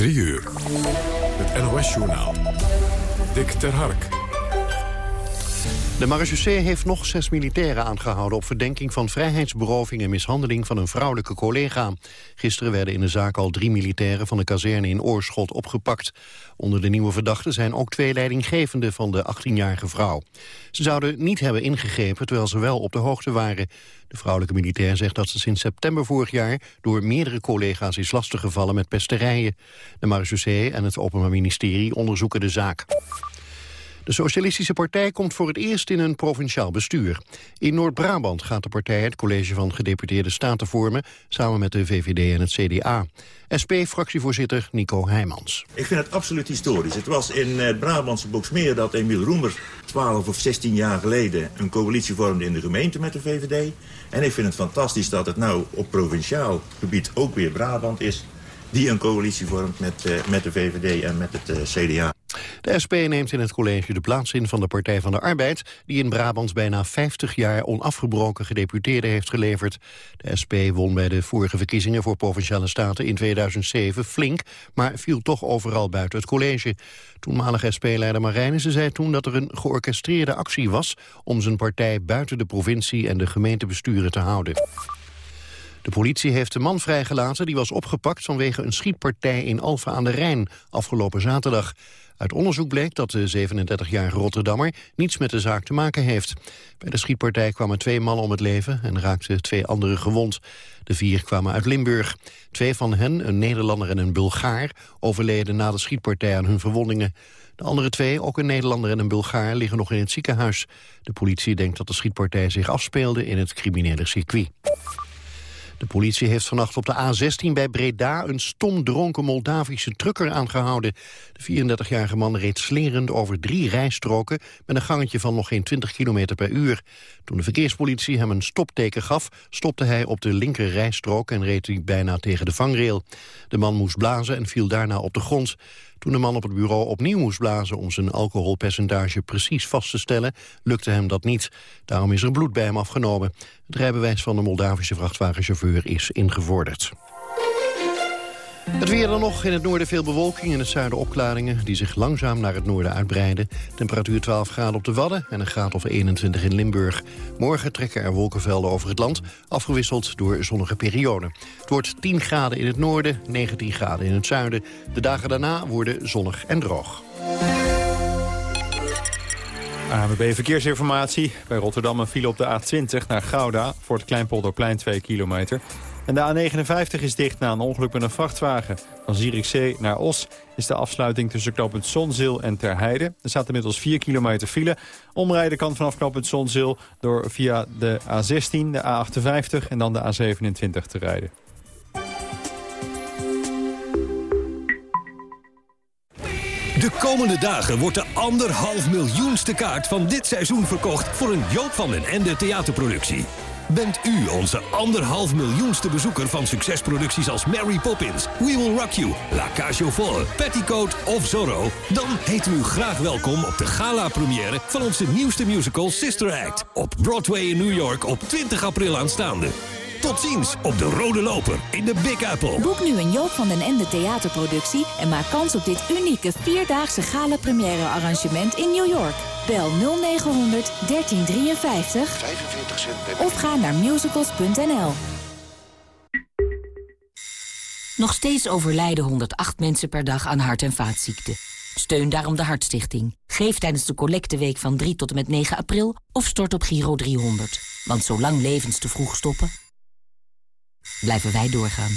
3 uur. Het NOS-journaal. Dick ter Hark. De marechaussee heeft nog zes militairen aangehouden... op verdenking van vrijheidsberoving en mishandeling van een vrouwelijke collega. Gisteren werden in de zaak al drie militairen van de kazerne in Oorschot opgepakt. Onder de nieuwe verdachten zijn ook twee leidinggevenden van de 18-jarige vrouw. Ze zouden niet hebben ingegrepen terwijl ze wel op de hoogte waren. De vrouwelijke militair zegt dat ze sinds september vorig jaar... door meerdere collega's is lastiggevallen met pesterijen. De marechaussee en het Openbaar Ministerie onderzoeken de zaak. De Socialistische Partij komt voor het eerst in een provinciaal bestuur. In Noord-Brabant gaat de partij het college van gedeputeerde staten vormen... samen met de VVD en het CDA. SP-fractievoorzitter Nico Heijmans. Ik vind het absoluut historisch. Het was in het Brabantse Boksmeer dat Emiel Roemers 12 of 16 jaar geleden... een coalitie vormde in de gemeente met de VVD. En ik vind het fantastisch dat het nou op provinciaal gebied ook weer Brabant is... die een coalitie vormt met, uh, met de VVD en met het uh, CDA. De SP neemt in het college de plaats in van de Partij van de Arbeid... die in Brabant bijna 50 jaar onafgebroken gedeputeerde heeft geleverd. De SP won bij de vorige verkiezingen voor Provinciale Staten in 2007 flink... maar viel toch overal buiten het college. Toenmalige SP-leider Marijnissen zei toen dat er een georchestreerde actie was... om zijn partij buiten de provincie en de gemeentebesturen te houden. De politie heeft de man vrijgelaten die was opgepakt vanwege een schietpartij in Alphen aan de Rijn afgelopen zaterdag. Uit onderzoek bleek dat de 37-jarige Rotterdammer niets met de zaak te maken heeft. Bij de schietpartij kwamen twee mannen om het leven en raakten twee anderen gewond. De vier kwamen uit Limburg. Twee van hen, een Nederlander en een Bulgaar, overleden na de schietpartij aan hun verwondingen. De andere twee, ook een Nederlander en een Bulgaar, liggen nog in het ziekenhuis. De politie denkt dat de schietpartij zich afspeelde in het criminele circuit. De politie heeft vannacht op de A16 bij Breda een stom dronken Moldavische trucker aangehouden. De 34-jarige man reed slerend over drie rijstroken met een gangetje van nog geen 20 km per uur. Toen de verkeerspolitie hem een stopteken gaf, stopte hij op de linker rijstrook en reed hij bijna tegen de vangrail. De man moest blazen en viel daarna op de grond. Toen de man op het bureau opnieuw moest blazen om zijn alcoholpercentage precies vast te stellen, lukte hem dat niet. Daarom is er bloed bij hem afgenomen. Het rijbewijs van de Moldavische vrachtwagenchauffeur is ingevorderd. Het weer dan nog. In het noorden veel bewolking. In het zuiden opklaringen die zich langzaam naar het noorden uitbreiden. Temperatuur 12 graden op de Wadden en een graad of 21 in Limburg. Morgen trekken er wolkenvelden over het land. Afgewisseld door zonnige perioden. Het wordt 10 graden in het noorden, 19 graden in het zuiden. De dagen daarna worden zonnig en droog. ANWB Verkeersinformatie. Bij Rotterdam een file op de A20 naar Gouda... voor het Kleinpolderplein 2 kilometer. En de A59 is dicht na een ongeluk met een vrachtwagen. Van Zierikzee naar Os is de afsluiting tussen knooppunt Zonzeel en Terheide. Er staat inmiddels 4 kilometer file. Omrijden kan vanaf knooppunt Zonzeel door via de A16, de A58 en dan de A27 te rijden. De komende dagen wordt de anderhalf miljoenste kaart van dit seizoen verkocht... voor een Joop van den Ende theaterproductie. Bent u onze anderhalf miljoenste bezoeker van succesproducties als Mary Poppins, We Will Rock You, La Cage aux Folles, Petticoat of Zorro? Dan we u graag welkom op de gala-première van onze nieuwste musical Sister Act. Op Broadway in New York op 20 april aanstaande. Tot ziens op de Rode Loper in de Big Apple. Boek nu een Joop van den Ende theaterproductie... en maak kans op dit unieke vierdaagse gala-première arrangement in New York. Bel 0900 1353 45 cent of ga naar musicals.nl. Nog steeds overlijden 108 mensen per dag aan hart- en vaatziekten. Steun daarom de Hartstichting. Geef tijdens de collecteweek van 3 tot en met 9 april of stort op Giro 300. Want zolang levens te vroeg stoppen, blijven wij doorgaan.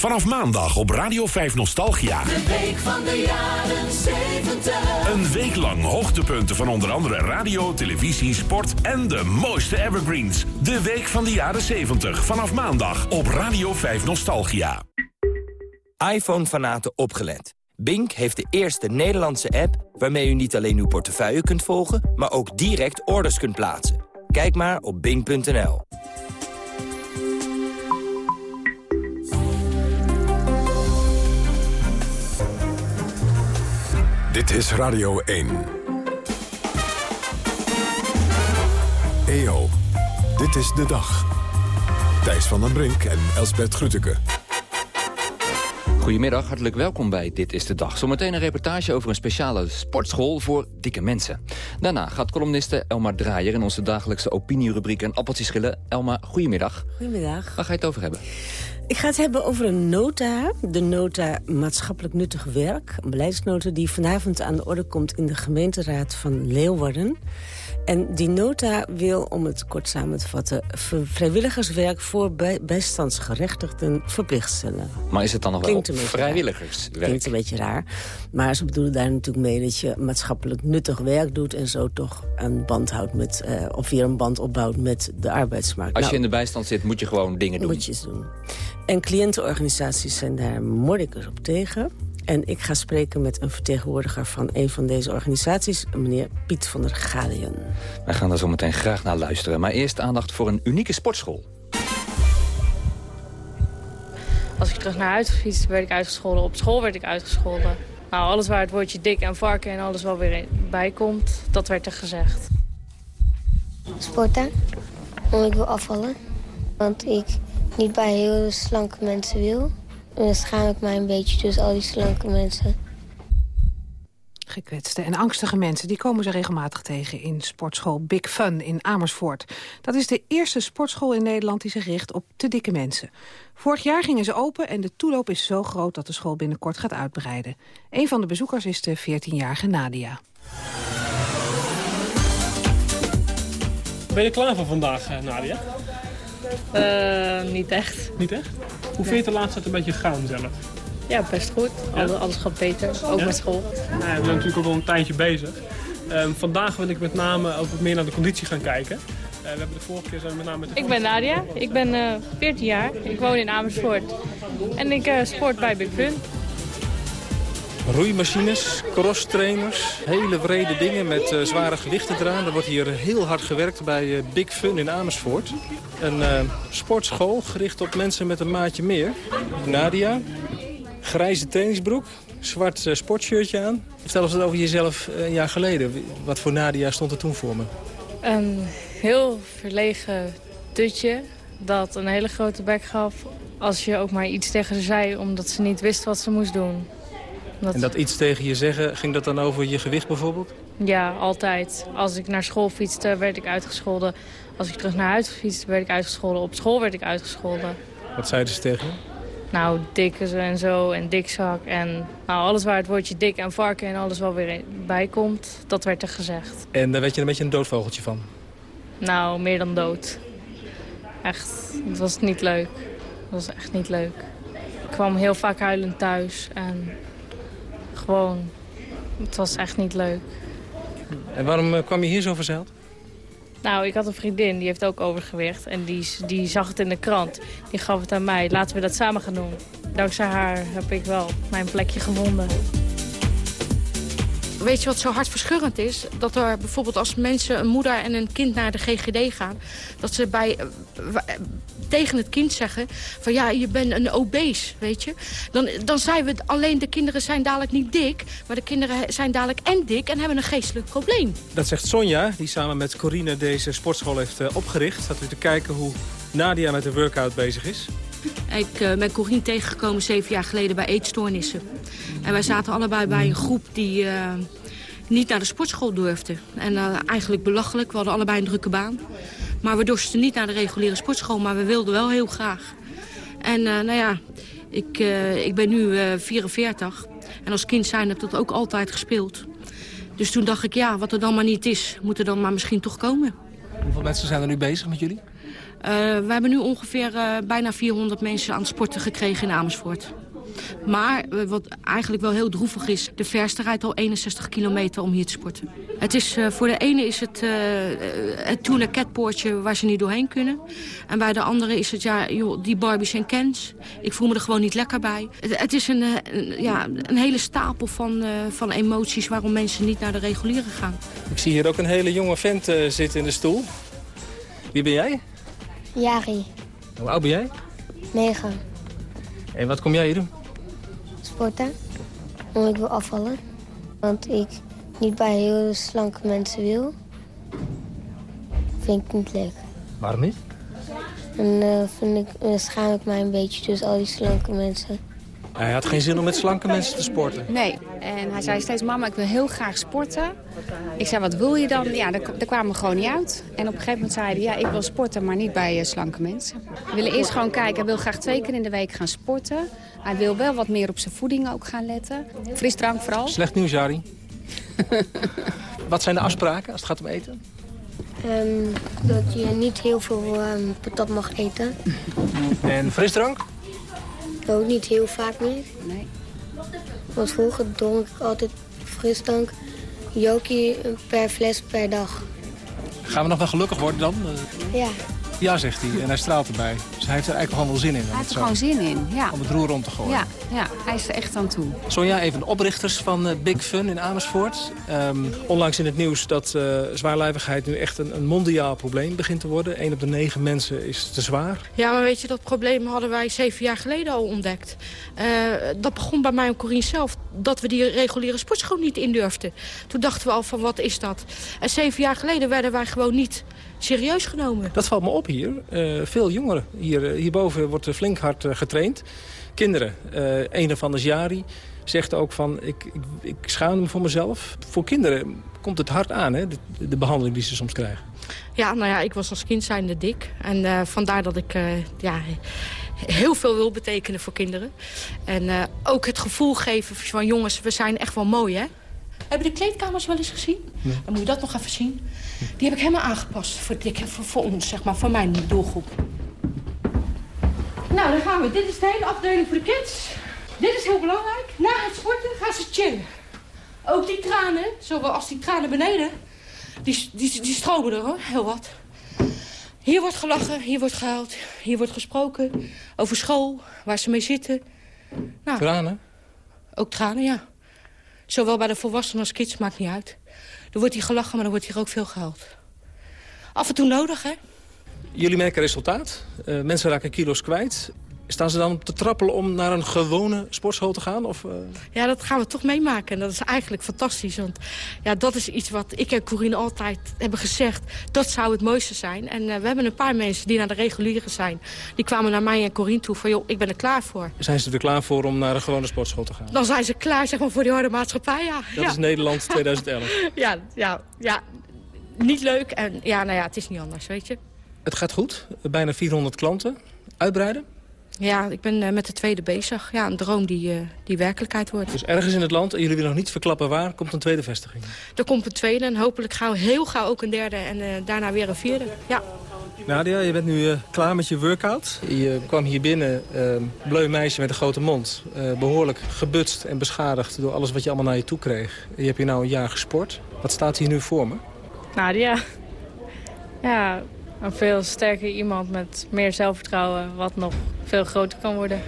Vanaf maandag op Radio 5 Nostalgia. De week van de jaren 70. Een week lang hoogtepunten van onder andere radio, televisie, sport en de mooiste evergreens. De week van de jaren 70. Vanaf maandag op Radio 5 Nostalgia. iPhone-fanaten opgelet. Bink heeft de eerste Nederlandse app waarmee u niet alleen uw portefeuille kunt volgen, maar ook direct orders kunt plaatsen. Kijk maar op bink.nl. Dit is Radio 1. EO, dit is de dag. Thijs van den Brink en Elsbert Grütke. Goedemiddag, hartelijk welkom bij Dit is de Dag. Zometeen een reportage over een speciale sportschool voor dikke mensen. Daarna gaat columniste Elma Draaier in onze dagelijkse opinierubriek een appeltje schillen. Elma, goedemiddag. Goedemiddag. Waar ga je het over hebben? Ik ga het hebben over een nota, de nota maatschappelijk nuttig werk. Een beleidsnota die vanavond aan de orde komt in de gemeenteraad van Leeuwarden. En die nota wil, om het kort samen te vatten... vrijwilligerswerk voor bij, bijstandsgerechtigden verplicht stellen. Maar is het dan nog wel vrijwilligerswerk? Klinkt een beetje raar. Maar ze bedoelen daar natuurlijk mee dat je maatschappelijk nuttig werk doet... en zo toch een band houdt met, eh, of weer een band opbouwt met de arbeidsmarkt. Als je Nou, in de bijstand zit, moet je gewoon dingen doen. moet je eens doen. En cliëntenorganisaties zijn daar mordicus op tegen. En ik ga spreken met een vertegenwoordiger van een van deze organisaties... meneer Piet van der Galiën. Wij gaan daar zo meteen graag naar luisteren. Maar eerst aandacht voor een unieke sportschool. Als ik terug naar huis fietste, werd ik uitgescholden. Op school werd ik uitgescholden. Nou, alles waar het woordje dik en varken en alles wel weer bij komt, dat werd er gezegd. Sporten, omdat ik wil afvallen. Want ik niet bij heel slanke mensen wil. En dan schaam ik mij een beetje tussen al die slanke mensen. Gekwetste en angstige mensen die komen ze regelmatig tegen in sportschool Big Fun in Amersfoort. Dat is de eerste sportschool in Nederland die zich richt op te dikke mensen. Vorig jaar gingen ze open en de toeloop is zo groot dat de school binnenkort gaat uitbreiden. Een van de bezoekers is de 14-jarige Nadia. Ben je klaar voor vandaag, eh, Nadia? Eh, niet echt. Niet echt? Hoe vind je het de laatste tijd een beetje gaan zelf? Ja, best goed. Alles, alles gaat beter, ook Ja? met school. Nou, we zijn natuurlijk ook al een tijdje bezig. Ehm, vandaag wil ik met name ook wat meer naar de conditie gaan kijken. Eh, we hebben de vorige keer zijn we met name met de Ik ben Nadia, ik ben eh 14 jaar, ik woon in Amersfoort. En ik sport bij Big Fun. Roeimachines, crosstrainers, hele brede dingen met eh, zware gewichten eraan. Er wordt hier heel hard gewerkt bij eh, Big Fun in Amersfoort. Een eh, sportschool gericht op mensen met een maatje meer. Nadia, grijze tennisbroek, zwart sportshirtje aan. Vertel eens wat over jezelf een jaar geleden. Wat voor Nadia stond er toen voor me? Een heel verlegen dutje dat een hele grote bek gaf als je ook maar iets tegen ze zei omdat ze niet wist wat ze moest doen. En dat iets tegen je zeggen, ging dat dan over je gewicht bijvoorbeeld? Ja, altijd. Als ik naar school fietste, werd ik uitgescholden. Als ik terug naar huis fietste, werd ik uitgescholden. Op school werd ik uitgescholden. Wat zeiden ze tegen je? Nou, dikke zo en zo en dikzak. En nou, alles waar het woordje dik en varken en alles wel weer bij komt, dat werd er gezegd. En daar werd je een beetje een doodvogeltje van. Nou, meer dan dood. Echt, het was niet leuk. Het was echt niet leuk. Ik kwam heel vaak huilend thuis en gewoon, het was echt niet leuk. En waarom eh, kwam je hier zo verzeild? Nou, ik had een vriendin, die heeft ook overgewicht. En die, die zag het in de krant. Die gaf het aan mij. Laten we dat samen gaan doen. Dankzij haar heb ik wel mijn plekje gevonden. Weet je wat zo hartverscheurend is? Dat er bijvoorbeeld als mensen, een moeder en een kind naar de GGD gaan... dat ze bij, eh, eh, tegen het kind zeggen van ja, je bent een obese, weet je. Dan, dan zijn we, alleen de kinderen zijn dadelijk niet dik... maar de kinderen zijn dadelijk en dik en hebben een geestelijk probleem. Dat zegt Sonja, die samen met Corine deze sportschool heeft eh, opgericht. Staat u te kijken hoe Nadia met de workout bezig is. Ik eh, ben Corine tegengekomen zeven jaar geleden bij eetstoornissen. En wij zaten allebei bij een groep die eh, niet naar de sportschool durfde. En eh, eigenlijk belachelijk, we hadden allebei een drukke baan. Maar we dorsten niet naar de reguliere sportschool, maar we wilden wel heel graag. En nou ja, ik, ik ben nu eh 44. En als kind zijn heb ik dat ook altijd gespeeld. Dus toen dacht ik, ja, wat er dan maar niet is, moet er dan maar misschien toch komen. Hoeveel mensen zijn er nu bezig met jullie? Eh, we hebben nu ongeveer eh, bijna 400 mensen aan het sporten gekregen in Amersfoort. Maar eh, wat eigenlijk wel heel droevig is... de verste rijdt al 61 kilometer om hier te sporten. Het is, voor de ene is het uh, het Tuna Catpoortje waar ze niet doorheen kunnen. En bij de andere is het ja, joh, die Barbies en Kens. Ik voel me er gewoon niet lekker bij. Het, is een, een, ja, een hele stapel van, van emoties waarom mensen niet naar de reguliere gaan. Ik zie hier ook een hele jonge vent zitten in de stoel. Wie ben jij? Jari. Hoe oud ben jij? Negen. En wat kom jij hier doen? Sporten. Omdat ik wil afvallen. Want ik niet bij heel slanke mensen wil. Vind ik niet leuk. Waarom niet? En uh, vind ik, dan schaam ik mij een beetje tussen al die slanke mensen. Hij had geen zin om met slanke mensen te sporten. Nee, en hij zei steeds, mama, ik wil heel graag sporten. Ik zei, wat wil je dan? Ja, daar, daar kwamen we gewoon niet uit. En op een gegeven moment zei hij, ja, ik wil sporten, maar niet bij uh, slanke mensen. We willen eerst gewoon kijken, hij wil graag twee keer in de week gaan sporten. Hij wil wel wat meer op zijn voeding ook gaan letten. Frisdrank vooral. Slecht nieuws, Jari. wat zijn de afspraken als het gaat om eten? Um, dat je niet heel veel um, patat mag eten. En frisdrank? Ook niet heel vaak meer. Nee. Want vroeger dronk ik altijd frisdrank. Jokie per fles per dag. Gaan we nog wel gelukkig worden dan? Ja. Ja, zegt hij. En hij straalt erbij. Dus hij heeft er eigenlijk gewoon wel zin in. Hij heeft er gewoon zin in, ja. Om het roer om te gooien. Ja, ja, hij is er echt aan toe. Sonja, even de oprichters van uh, Big Fun in Amersfoort. Um, onlangs in het nieuws dat uh, zwaarlijvigheid nu echt een, een, mondiaal probleem begint te worden. Eén op de negen mensen is te zwaar. Ja, maar weet je, dat probleem hadden wij zeven jaar geleden al ontdekt. Uh, dat begon bij mij en Corine zelf. Dat we die reguliere sportschool niet indurfden. Toen dachten we al van, wat is dat? En zeven jaar geleden werden wij gewoon niet serieus genomen. Dat valt me op hier. Uh, veel jongeren. Hier, uh, hierboven wordt flink hard uh, getraind. Kinderen. een ervan is Jari. Zegt ook van, ik, ik, ik, schaam me voor mezelf. Voor kinderen komt het hard aan, hè, de, de, behandeling die ze soms krijgen. Ja, nou ja, ik was als kind zijnde dik. En vandaar dat ik ja, heel veel wil betekenen voor kinderen. En ook het gevoel geven van, jongens, we zijn echt wel mooi, hè? Hebben de kleedkamers wel eens gezien? Dan moet je dat nog even zien. Die heb ik helemaal aangepast voor, voor, voor ons, zeg maar, voor mijn doelgroep. Nou, dan gaan we. Dit is de hele afdeling voor de kids. Dit is heel belangrijk. Na het sporten gaan ze chillen. Ook die tranen, zoals die tranen beneden, die, die, die stromen er hoor, heel wat. Hier wordt gelachen, hier wordt gehuild, hier wordt gesproken over school, waar ze mee zitten. Nou, tranen? Ook tranen, ja. Zowel bij de volwassenen als kids, maakt niet uit. Er wordt hier gelachen, maar er wordt hier ook veel gehuild. Af en toe nodig, hè? Jullie merken resultaat. Uh, mensen raken kilo's kwijt. Staan ze dan te trappelen om naar een gewone sportschool te gaan? Of, uh... Ja, dat gaan we toch meemaken. En dat is eigenlijk fantastisch. Want ja, dat is iets wat ik en Corine altijd hebben gezegd. Dat zou het mooiste zijn. En uh, we hebben een paar mensen die naar de reguliere zijn. Die kwamen naar mij en Corine toe van, joh, ik ben er klaar voor. Zijn ze er klaar voor om naar een gewone sportschool te gaan? Dan zijn ze klaar, zeg maar, voor die harde maatschappij, ja. Dat ja. is Nederland 2011. ja, ja, ja, niet leuk. En ja, nou ja, het is niet anders, weet je. Het gaat goed. Bijna 400 klanten. Uitbreiden? Ja, ik ben uh, met de tweede bezig. Ja, een droom die, uh, die werkelijkheid wordt. Dus ergens in het land, en jullie willen nog niet verklappen waar, komt een tweede vestiging? Er komt een tweede en hopelijk gauw, heel gauw ook een derde en uh, daarna weer een vierde. Ja. Nadia, je bent nu klaar met je workout. Je kwam hier binnen, bleu meisje met een grote mond. behoorlijk gebutst en beschadigd door alles wat je allemaal naar je toe kreeg. Je hebt hier nou een jaar gesport. Wat staat hier nu voor me? Nadia. Ja, een veel sterker iemand met meer zelfvertrouwen, wat nog veel groter kan worden.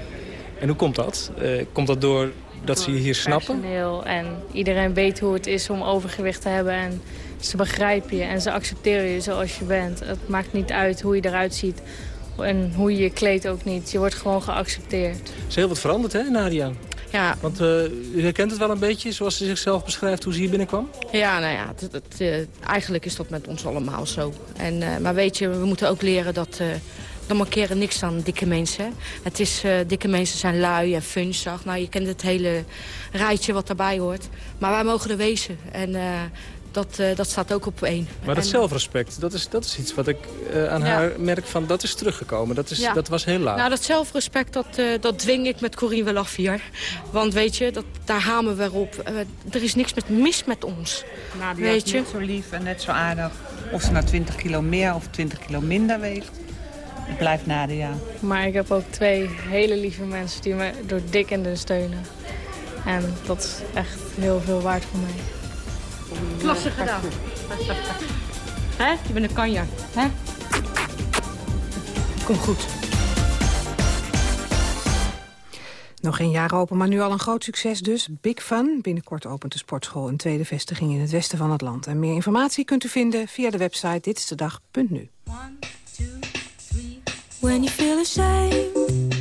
En hoe komt dat? Uh, komt dat door dat ze je hier snappen? En iedereen weet hoe het is om overgewicht te hebben. En ze begrijpen je en ze accepteren je zoals je bent. Het maakt niet uit hoe je eruit ziet. En hoe je je kleedt ook niet. Je wordt gewoon geaccepteerd. Er is heel wat veranderd, hè, Nadia? Ja. Want uh, u herkent het wel een beetje, zoals ze zichzelf beschrijft, hoe ze hier binnenkwam? Ja, nou ja, uh, eigenlijk is dat met ons allemaal zo. En, uh, maar weet je, we moeten ook leren dat... dan markeren niks aan dikke mensen. Het is, dikke mensen zijn lui en funzig. Nou, je kent het hele rijtje wat daarbij hoort. Maar wij mogen er wezen. En dat, eh, dat staat ook op één. Maar dat zelfrespect, dat is, dat is iets wat ik eh, aan haar merk van... dat is teruggekomen, dat, is, dat was heel laat. Nou, dat zelfrespect, dat, eh, dat dwing ik met Corine wel af hier. Want weet je, dat, daar hamen we op. er is niks met, mis met ons. Nou, die weet je? net zo lief en net zo aardig. Of ze nou 20 kilo meer of 20 kilo minder weegt. Blijft Nadia. Maar ik heb ook twee hele lieve mensen die me door dik en dun steunen. En dat is echt heel veel waard voor mij. Klasse gedaan. Hè? Je bent een kanja. Hè? Kom goed. Nog geen jaar open, maar nu al een groot succes dus. Big Fun. Binnenkort opent de sportschool een tweede vestiging in het westen van het land. En meer informatie kunt u vinden via de website ditstedag.nu. When you feel ashamed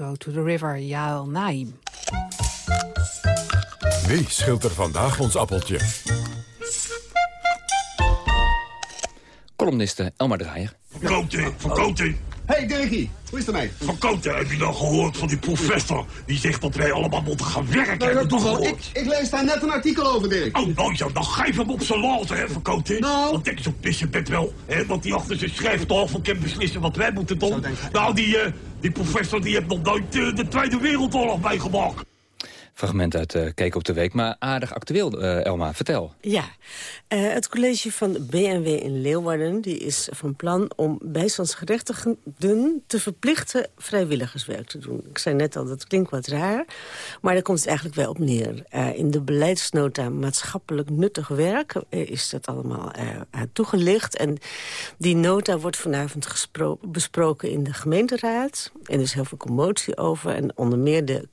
Go to the River, Jaal Naim. Wie scheelt er vandaag ons appeltje? Columniste Elmar Draaier. Van Koten, van Koten. Hey Dirkie, hoe is het ermee? Van Koten, heb je nou gehoord van die professor... die zegt dat wij allemaal moeten gaan werken? Nee, dat toch. Ik, ik, lees daar net een artikel over, Dirk. Oh, nou ja, dan geef hem op zijn later, hè, Van Koten. Nou. Want ik zo'n bed wel, hè, want die achter zijn schrijftafel kan beslissen wat wij moeten doen. Nou, die, eh, die professor die heeft nog nooit eh, de Tweede Wereldoorlog meegemaakt. Fragment uit uh, Keek op de Week, maar aardig actueel, uh, Elma. Vertel. Ja, uh, het college van BNW in Leeuwarden die is van plan om bijstandsgerechtigden te verplichten vrijwilligerswerk te doen. Ik zei net al, dat klinkt wat raar, maar daar komt het eigenlijk wel op neer. in de beleidsnota maatschappelijk nuttig werk is dat allemaal toegelicht. En die nota wordt vanavond besproken in de gemeenteraad. En er is heel veel commotie over. En onder meer de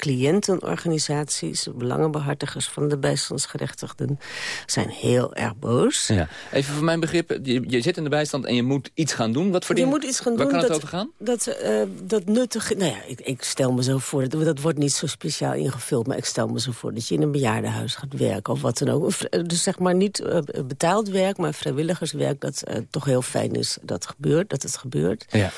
cliëntenorganisaties, belangenbehartigers van de bijstandsgerechtigden, zijn heel erg boos. Ja. Even voor mijn begrip, je, je, zit in de bijstand en je moet iets gaan doen. Wat voor je moet iets gaan waar doen. kan dat, het over gaan? Dat, uh, dat nuttig... Nou ja, ik, ik, stel me zo voor, dat, dat wordt niet zo speciaal ingevuld... maar ik stel me zo voor dat je in een bejaardenhuis gaat werken of wat dan ook. Dus zeg maar niet uh, betaald werk, maar vrijwilligerswerk... dat uh, toch heel fijn is dat, gebeurt, dat het gebeurt. Ja.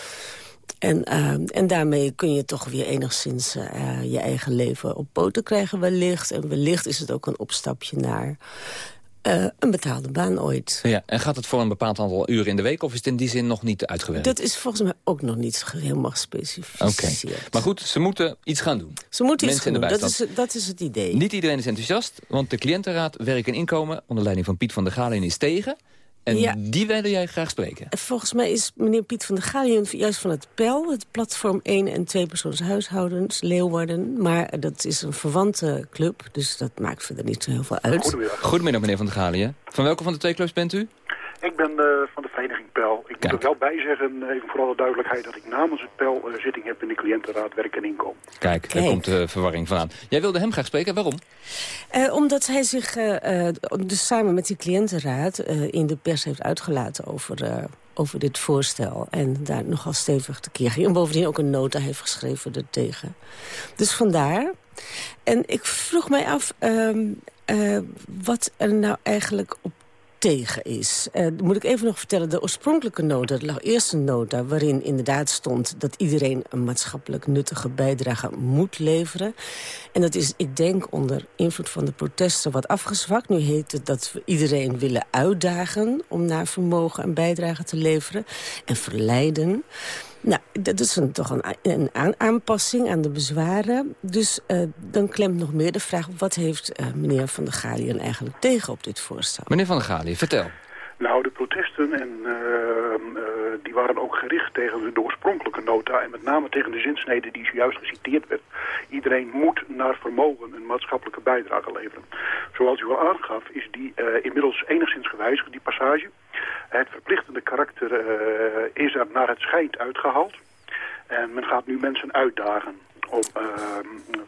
En, uh, en daarmee kun je toch weer enigszins uh, je eigen leven op poten krijgen wellicht. En wellicht is het ook een opstapje naar uh, een betaalde baan ooit. Ja, en gaat het voor een bepaald aantal uren in de week... of is het in die zin nog niet uitgewerkt? Dat is volgens mij ook nog niet helemaal gespecificeerd. Oké, maar goed, ze moeten iets gaan doen. Ze moeten Mensen iets gaan doen, dat is, dat is het idee. Niet iedereen is enthousiast, want de cliëntenraad Werk en Inkomen... onder leiding van Piet van der Galen is tegen... En Ja. die wilde jij graag spreken? Volgens mij is meneer Piet van der Galiën juist van het PEL... het platform 1 en 2 persoons huishoudens, Leeuwarden. Maar dat is een verwante club, dus dat maakt verder niet zo heel veel uit. Goedemiddag. Goedemiddag, meneer van der Galiën. Van welke van de twee clubs bent u? Ik ben eh, van de vereniging PEL. Ik moet er wel bij zeggen, eh, even voor alle duidelijkheid... dat ik namens het PEL eh, zitting heb in de cliëntenraad Werk en Inkomen. Kijk, daar komt de verwarring vandaan. Jij wilde hem graag spreken, waarom? Eh, omdat hij zich eh, eh, dus samen met die cliëntenraad eh, in de pers heeft uitgelaten over, eh, over dit voorstel. En daar nogal stevig tekeer ging. En bovendien ook een nota heeft geschreven ertegen. Dus vandaar. En ik vroeg mij af ehm, eh, wat er nou eigenlijk op tegen is. Eh, moet ik even nog vertellen, de oorspronkelijke nota, er lag eerst een nota... waarin inderdaad stond dat iedereen een maatschappelijk nuttige bijdrage moet leveren. En dat is, ik denk, onder invloed van de protesten wat afgezwakt. Nu heet het dat we iedereen willen uitdagen om naar vermogen een bijdrage te leveren. En verleiden. Nou, dat is een, toch een, een aan- aanpassing aan de bezwaren. Dus eh, dan klemt nog meer de vraag... wat heeft eh, meneer Van der Galien eigenlijk tegen op dit voorstel? Meneer van der Galiën, vertel. Nou, de protesten en, eh, die waren ook gericht tegen de oorspronkelijke nota... en met name tegen de zinsnede die zojuist geciteerd werd. Iedereen moet naar vermogen een maatschappelijke bijdrage leveren. Zoals u al aangaf, is die eh, inmiddels enigszins gewijzigd, die passage. Het verplichtende karakter eh, is er naar het schijnt uitgehaald. En men gaat nu mensen uitdagen om eh,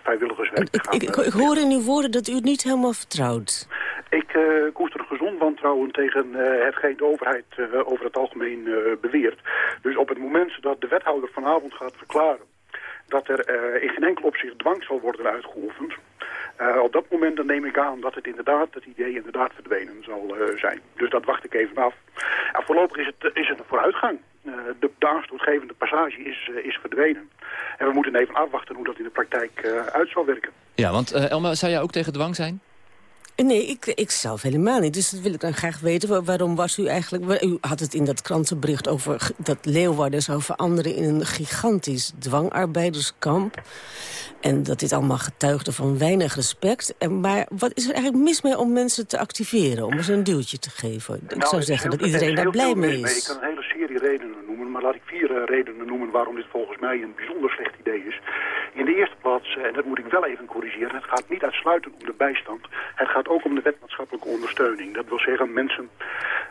vrijwilligerswerk te gaan Ik, ik, ik hoor in uw woorden dat u het niet helemaal vertrouwt. Ik uh, koester een gezond wantrouwen tegen uh, hetgeen de overheid uh, over het algemeen beweert. Dus op het moment dat de wethouder vanavond gaat verklaren dat er in geen enkel opzicht dwang zal worden uitgeoefend... op dat moment dan neem ik aan dat het inderdaad, het idee inderdaad verdwenen zal zijn. Dus dat wacht ik even af. Voorlopig is het, is het een vooruitgang. de, de aanstootgevende passage is, is verdwenen. En we moeten even afwachten hoe dat in de praktijk uit zal werken. Ja, want Elma, zou jij ook tegen dwang zijn? Nee, ik, ik zelf helemaal niet. Dus dat wil ik dan graag weten. Wa- Waarom was u eigenlijk... U had het in dat krantenbericht over dat Leeuwarden zou veranderen... in een gigantisch dwangarbeiderskamp. En dat dit allemaal getuigde van weinig respect. En, maar wat is er eigenlijk mis mee om mensen te activeren? Om ze een duwtje te geven? Ik Nou, zou zeggen dat iedereen er daar blij mee is. Ik kan een hele serie redenen maar laat ik vier eh, redenen noemen waarom dit volgens mij een bijzonder slecht idee is. In de eerste plaats, eh, en dat moet ik wel even corrigeren, het gaat niet uitsluitend om de bijstand. Het gaat ook om de wet maatschappelijke ondersteuning. Dat wil zeggen mensen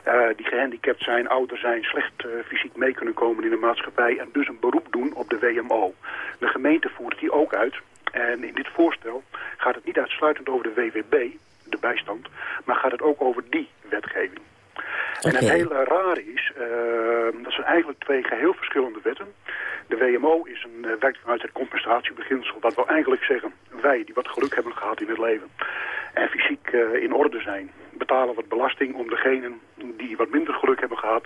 eh, die gehandicapt zijn, ouder zijn, slecht fysiek mee kunnen komen in de maatschappij en dus een beroep doen op de WMO. De gemeente voert die ook uit. En in dit voorstel gaat het niet uitsluitend over de WWB, de bijstand, maar gaat het ook over die wetgeving. En het hele rare is, eh, dat zijn eigenlijk twee geheel verschillende wetten. De WMO is een, eh, werkt vanuit het compensatiebeginsel. Dat wil eigenlijk zeggen, wij die wat geluk hebben gehad in het leven en fysiek eh, in orde zijn, betalen wat belasting om degenen die wat minder geluk hebben gehad,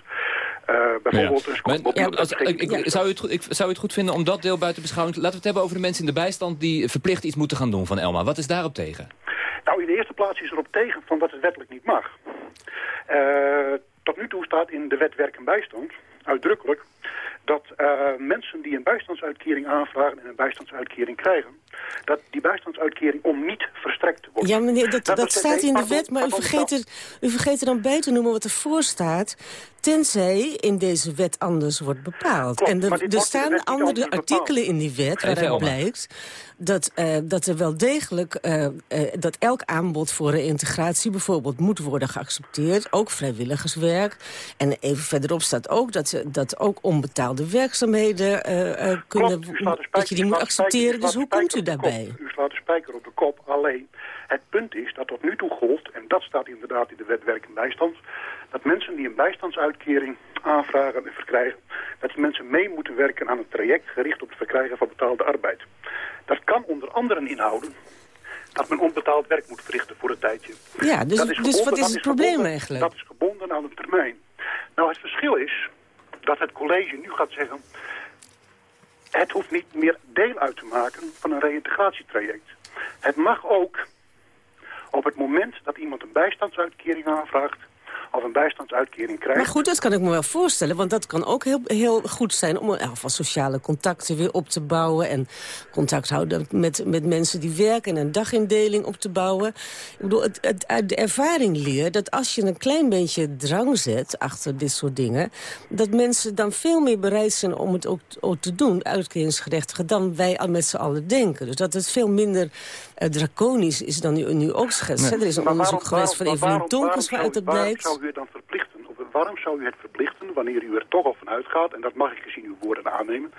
eh, bijvoorbeeld een Maar, scootmobiel als- te ik, ik- zou, u het goed, ik, zou u het goed vinden om dat deel buiten beschouwing... Laten we het hebben over de mensen in de bijstand die verplicht iets moeten gaan doen van Elma. Wat is daarop tegen? Nou, in de eerste plaats is erop tegen van dat het wettelijk niet mag. Eh, tot nu toe staat in de wet werk en bijstand uitdrukkelijk dat uh, mensen die een bijstandsuitkering aanvragen en een bijstandsuitkering krijgen, dat die bijstandsuitkering om niet verstrekt wordt. Ja, meneer, dat, dat, dat staat in de wet, maar u vergeet, er, u vergeet er dan bij te noemen wat ervoor staat, tenzij in deze wet anders wordt bepaald. Klopt, en er, er staan andere artikelen in die wet waaruit blijkt dat, uh, dat er wel degelijk uh, uh, dat elk aanbod voor reïntegratie bijvoorbeeld moet worden geaccepteerd, ook vrijwilligerswerk. En even verderop staat ook dat, ze, dat ook onbetaalde werkzaamheden kunnen, Klopt, dat je die moet accepteren. Dus hoe komt u daarbij? U slaat de spijker op de kop. Alleen, het punt is dat tot nu toe gold, en dat staat inderdaad in de wet werk en bijstand, dat mensen die een bijstandsuitkering aanvragen en verkrijgen, dat die mensen mee moeten werken aan een traject gericht op het verkrijgen van betaalde arbeid. Dat kan onder andere inhouden dat men onbetaald werk moet verrichten voor een tijdje. Ja, dus, dus wat is het probleem gebonden- eigenlijk? Dat is gebonden aan een termijn. Nou, het verschil is dat het college nu gaat zeggen... het hoeft niet meer deel uit te maken van een reïntegratietraject. Het mag ook op het moment dat iemand een bijstandsuitkering aanvraagt... of een bijstandsuitkering krijgt... Maar goed, dat kan ik me wel voorstellen. Want dat kan ook heel, heel goed zijn om alvast sociale contacten weer op te bouwen. En contact houden met, met mensen die werken en een dagindeling op te bouwen. Ik bedoel, het, het, uit de ervaring leer dat als je een klein beetje drang zet achter dit soort dingen... dat mensen dan veel meer bereid zijn om het ook, te doen, uitkeringsgerechtigen... dan wij met z'n allen denken. Dus dat het veel minder eh, draconisch is dan u nu ook schetst. Nee. Er is een Maar onderzoek waarom- geweest van Evelien Tonkens waaruit dat blijkt. Waarom zou u het dan verplichten? Of waarom zou u het verplichten, wanneer u er toch al van uitgaat... en dat mag ik gezien uw woorden aannemen...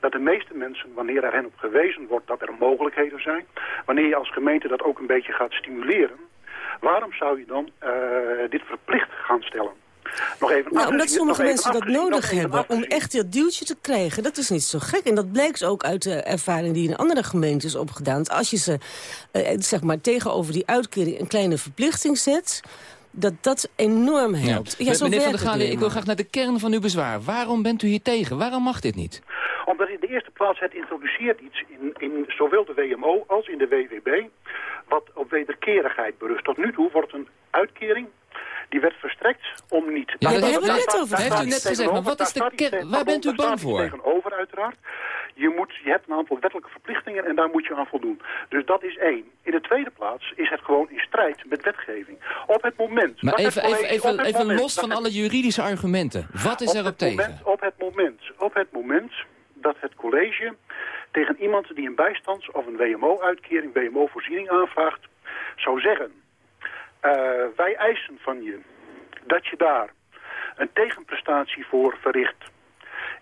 dat de meeste mensen, wanneer er hen op gewezen wordt dat er mogelijkheden zijn... wanneer je als gemeente dat ook een beetje gaat stimuleren... waarom zou je dan eh, dit verplicht gaan stellen? Nog even Nou, omdat sommige mensen dat nodig hebben om echt dat duwtje te krijgen. Dat is niet zo gek. En dat blijkt ook uit de ervaring die in andere gemeentes is opgedaan. Dat Als je ze eh, zeg maar, tegenover die uitkering een kleine verplichting zet... dat dat enorm helpt. Ja, zo Meneer Van der Galen, ik wil graag naar de kern van uw bezwaar. Waarom bent u hier tegen? Waarom mag dit niet? Omdat in de eerste plaats het introduceert iets in, in zowel de WMO als in de WWB... wat op wederkerigheid berust. Tot nu toe wordt een uitkering... Die werd verstrekt om niet... Ja, Daar hebben we net over staat Heeft u net gezegd, maar wat is de tegen- waar bent u bang voor? tegenover uiteraard. Je, moet, je hebt een aantal wettelijke verplichtingen en daar moet je aan voldoen. Dus dat is één. In de tweede plaats is het gewoon in strijd met wetgeving. Op het moment... Maar dat even, even, even, het even moment los dat van alle juridische argumenten. Wat is op erop het tegen? Moment, op, het moment, op het moment dat het college tegen iemand die een bijstands- of een WMO-uitkering, WMO-voorziening aanvraagt, zou zeggen... eh, wij eisen van je dat je daar een tegenprestatie voor verricht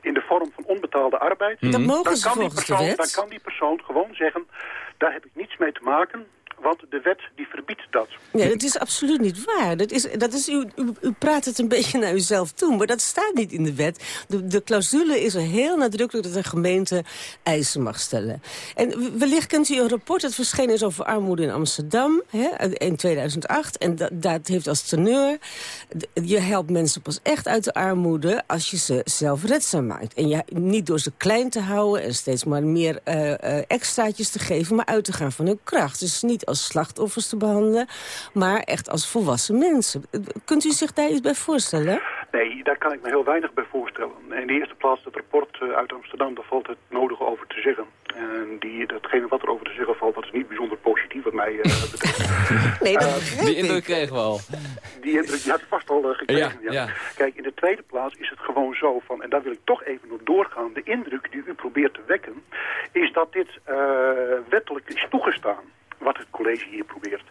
in de vorm van onbetaalde arbeid... Dat mogen dan ze kan die volgens de persoon, wet. Dan kan die persoon gewoon zeggen, daar heb ik niets mee te maken... want de wet die verbiedt dat. Nee, dat is absoluut niet waar. Dat is, dat is, u, u, u praat het een beetje naar uzelf toe, maar dat staat niet in de wet. De, de clausule is er heel nadrukkelijk dat een gemeente eisen mag stellen. En wellicht kent u een rapport dat verschenen is over armoede in Amsterdam hè, in 2008. En dat, dat heeft als teneur, je helpt mensen pas echt uit de armoede als je ze zelfredzaam maakt. En ja, niet door ze klein te houden en steeds maar meer eh, eh, extraatjes te geven, maar uit te gaan van hun kracht. Dus niet als slachtoffers te behandelen, maar echt als volwassen mensen. Kunt u zich daar iets bij voorstellen? Nee, daar kan ik me heel weinig bij voorstellen. In de eerste plaats het rapport eh, uit Amsterdam, daar valt het nodige over te zeggen. En die, datgene wat er over te zeggen valt, dat is niet bijzonder positief wat mij eh, betreft. Nee, dat Eh, Die indruk kregen we al. Die indruk die had ik vast al gekregen. Ja, Ja, ja. Kijk, in de tweede plaats is het gewoon zo van, en daar wil ik toch even op doorgaan, de indruk die u probeert te wekken, is dat dit eh, wettelijk is toegestaan. Wat het college hier probeert.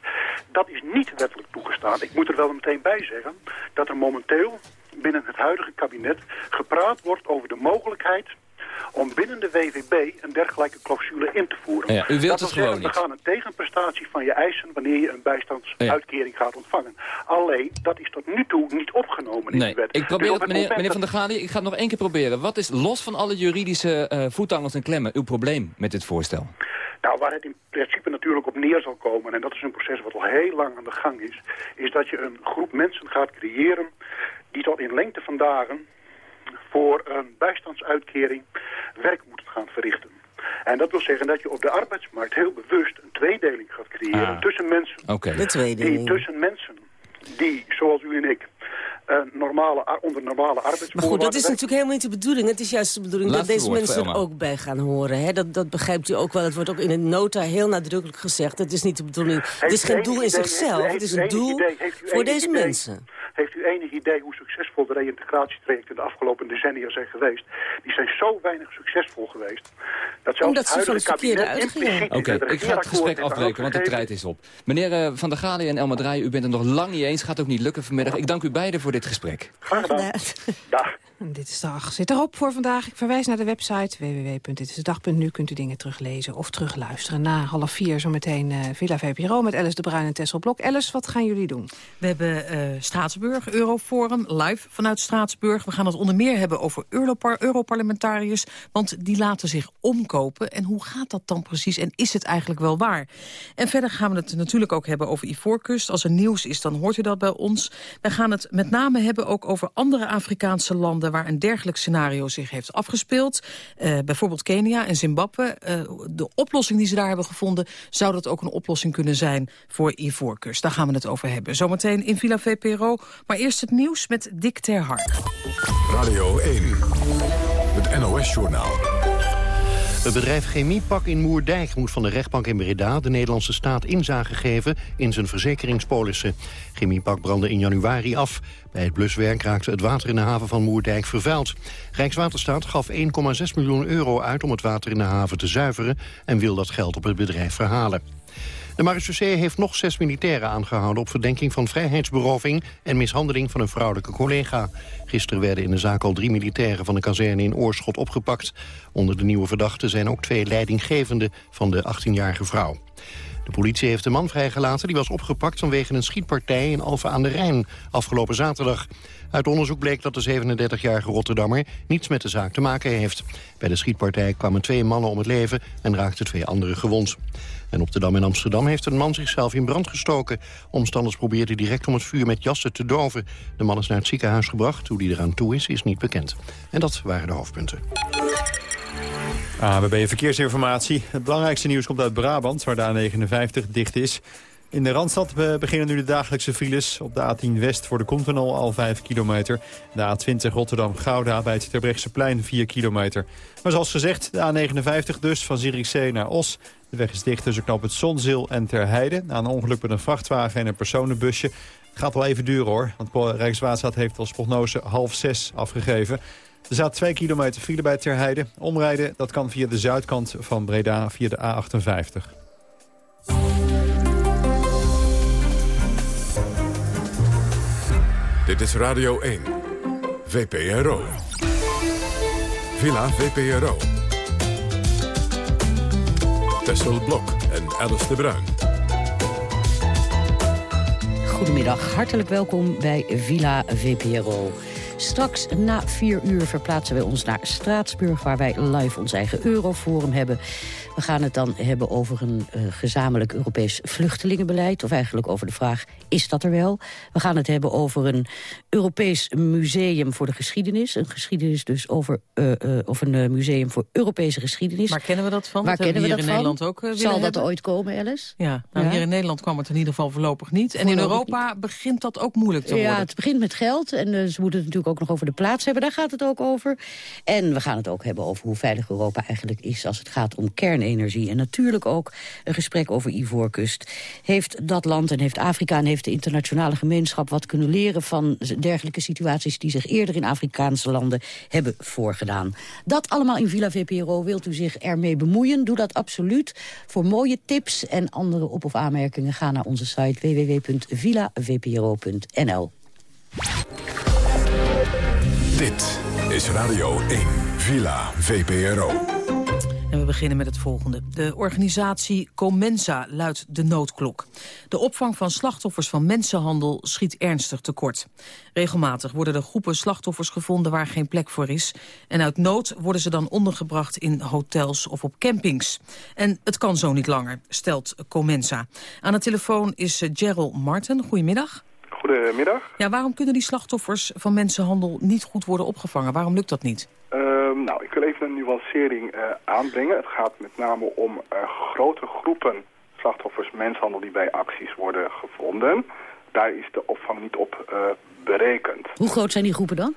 Dat is niet wettelijk toegestaan. Ik moet er wel meteen bij zeggen dat er momenteel binnen het huidige kabinet gepraat wordt over de mogelijkheid om binnen de WVB een dergelijke clausule in te voeren. Ja, u wilt dat het gewoon zeggen, niet. We gaan een tegenprestatie van je eisen wanneer je een bijstandsuitkering gaat ontvangen. Alleen, dat is tot nu toe niet opgenomen in Nee, de wet. ik probeer Dus het, op meneer, meneer Van der Galen, ik ga het nog één keer proberen. Wat is los van alle juridische eh voetangels en klemmen uw probleem met dit voorstel? Nou, waar het in principe natuurlijk op neer zal komen, en dat is een proces wat al heel lang aan de gang is, is dat je een groep mensen gaat creëren die tot in lengte van dagen voor een bijstandsuitkering werk moeten gaan verrichten. En dat wil zeggen dat je op de arbeidsmarkt heel bewust een tweedeling gaat creëren Ah. tussen mensen Oké. De tweedeling. die tussen mensen die, zoals u en ik, eh, normale, onder normale arbeidsvoorwaarden. Maar goed, dat is natuurlijk helemaal niet de bedoeling. Het is juist de bedoeling dat deze woord mensen er ook bij gaan horen. Hè? Dat, dat begrijpt u ook wel. Het wordt ook in de nota heel nadrukkelijk gezegd. Het is niet de bedoeling. het is geen doel in idee- zichzelf. heeft- Het is een doel idee- voor deze idee- mensen. Heeft u enig idee hoe succesvol de reïntegratietrajecten de afgelopen decennia zijn geweest? Die zijn zo weinig succesvol geweest. Dat zelfs Omdat het ze van verkeerde uitgingen. Oké, ik ga het gesprek afbreken, want de tijd is op. Meneer eh, Van der Galen en Elma Draaien, u bent het nog lang niet eens. Gaat ook niet lukken vanmiddag. Ik dank u beiden voor dit gesprek. Graag gedaan. En Dit is de dag. Zit erop voor vandaag. Ik verwijs naar de website www.ditisdedag.nu. Kunt u dingen teruglezen of terugluisteren. Na half vier zometeen eh Villa VPRO met Alice de Bruin en Tessel Blok. Alice, wat gaan jullie doen? We hebben eh, Straatsburg, Euroforum, live vanuit Straatsburg. We gaan het onder meer hebben over Europar Europarlementariërs. Want die laten zich omkopen. En hoe gaat dat dan precies? En is het eigenlijk wel waar? En verder gaan we het natuurlijk ook hebben over Ivoorkust. Als er nieuws is, dan hoort u dat bij ons. We gaan het met name hebben ook over andere Afrikaanse landen... waar een dergelijk scenario zich heeft afgespeeld. Eh, bijvoorbeeld Kenia en Zimbabwe. Eh, de oplossing die ze daar hebben gevonden... zou dat ook een oplossing kunnen zijn voor Ivoorkust. Daar gaan we het over hebben. Zometeen in Villa VPRO. Maar eerst het nieuws met Dick ter Hark. Radio 1, het NOS-journaal. Het bedrijf Chemiepak in Moerdijk moet van de rechtbank in Breda... de Nederlandse staat inzage geven in zijn verzekeringspolissen. Chemiepak brandde in januari af. Bij het bluswerk raakte het water in de haven van Moerdijk vervuild. Rijkswaterstaat gaf 1,6 miljoen euro uit om het water in de haven te zuiveren... en wil dat geld op het bedrijf verhalen. De marechaussee heeft nog zes militairen aangehouden... op verdenking van vrijheidsberoving en mishandeling van een vrouwelijke collega. Gisteren werden in de zaak al drie militairen van de kazerne in Oorschot opgepakt. Onder de nieuwe verdachten zijn ook twee leidinggevenden van de 18-jarige vrouw. De politie heeft de man vrijgelaten die was opgepakt vanwege een schietpartij in Alphen aan de Rijn afgelopen zaterdag. Uit onderzoek bleek dat de 37-jarige Rotterdammer niets met de zaak te maken heeft. Bij de schietpartij kwamen twee mannen om het leven en raakten twee anderen gewond. En op de Dam in Amsterdam heeft een man zichzelf in brand gestoken. Omstanders probeerden direct om het vuur met jassen te doven. De man is naar het ziekenhuis gebracht. Hoe die eraan toe is, is niet bekend. En dat waren de hoofdpunten. ABB Verkeersinformatie. Het belangrijkste nieuws komt uit Brabant, waar de A59 dicht is. In de Randstad beginnen nu de dagelijkse files. Op de A10 West voor de Koentunnel al 5 kilometer. De A20 Rotterdam-Gouda bij het Terbrechtseplein 4 kilometer. Maar zoals gezegd, de A59 dus van Zierikzee naar Os. De weg is dicht tussen knop het Zonzeel en Terheide. Na een ongeluk met een vrachtwagen en een personenbusje. Gaat wel even duren hoor, want Rijkswaterstaat heeft als prognose half zes afgegeven. Er staat 2 kilometer file bij Terheide. Omrijden dat kan via de zuidkant van Breda via de A58. Dit is Radio 1, VPRO. Villa VPRO. Tessel Blok en Alice de Bruin. Goedemiddag, hartelijk welkom bij Villa VPRO. Straks na vier uur verplaatsen wij ons naar Straatsburg... waar wij live ons eigen Euroforum hebben. We gaan het dan hebben over een uh, gezamenlijk Europees vluchtelingenbeleid... of eigenlijk over de vraag, is dat er wel? We gaan het hebben over een Europees museum voor de geschiedenis. Een geschiedenis dus over uh, uh, of een museum voor Europese geschiedenis. Waar kennen we dat van? Waar dat kennen we, hier dat in van? Nederland ook Zal dat hebben? ooit komen, Alice? Ja, nou, Ja. hier in Nederland kwam het in ieder geval voorlopig niet. En in Europa begint dat ook moeilijk te worden. Ja, het begint met geld en ze moeten het natuurlijk ook nog over de plaats hebben. Daar gaat het ook over. En we gaan het ook hebben over hoe veilig Europa eigenlijk is... als het gaat om kernenergie. En natuurlijk ook een gesprek over Ivoorkust. Heeft dat land en heeft Afrika en heeft de internationale gemeenschap... wat kunnen leren van dergelijke situaties... die zich eerder in Afrikaanse landen hebben voorgedaan. Dat allemaal in Villa VPRO. Wilt u zich ermee bemoeien? Doe dat absoluut. Voor mooie tips en andere op- of aanmerkingen... ga naar onze site www.villavpro.nl. Dit is Radio 1, Villa VPRO. En we beginnen met het volgende. De organisatie Comensa luidt de noodklok. De opvang van slachtoffers van mensenhandel schiet ernstig tekort. Regelmatig worden er groepen slachtoffers gevonden waar geen plek voor is. En uit nood worden ze dan ondergebracht in hotels of op campings. En het kan zo niet langer, stelt Comensa. Aan de telefoon is Gerald Martin. Goedemiddag. Goedemiddag. Ja, waarom kunnen die slachtoffers van mensenhandel niet goed worden opgevangen? Waarom lukt dat niet? Ehm, nou, ik wil even een nuancering eh, aanbrengen. Het gaat met name om eh, grote groepen slachtoffers mensenhandel die bij acties worden gevonden. Daar is de opvang niet op eh, berekend. Hoe groot zijn die groepen dan?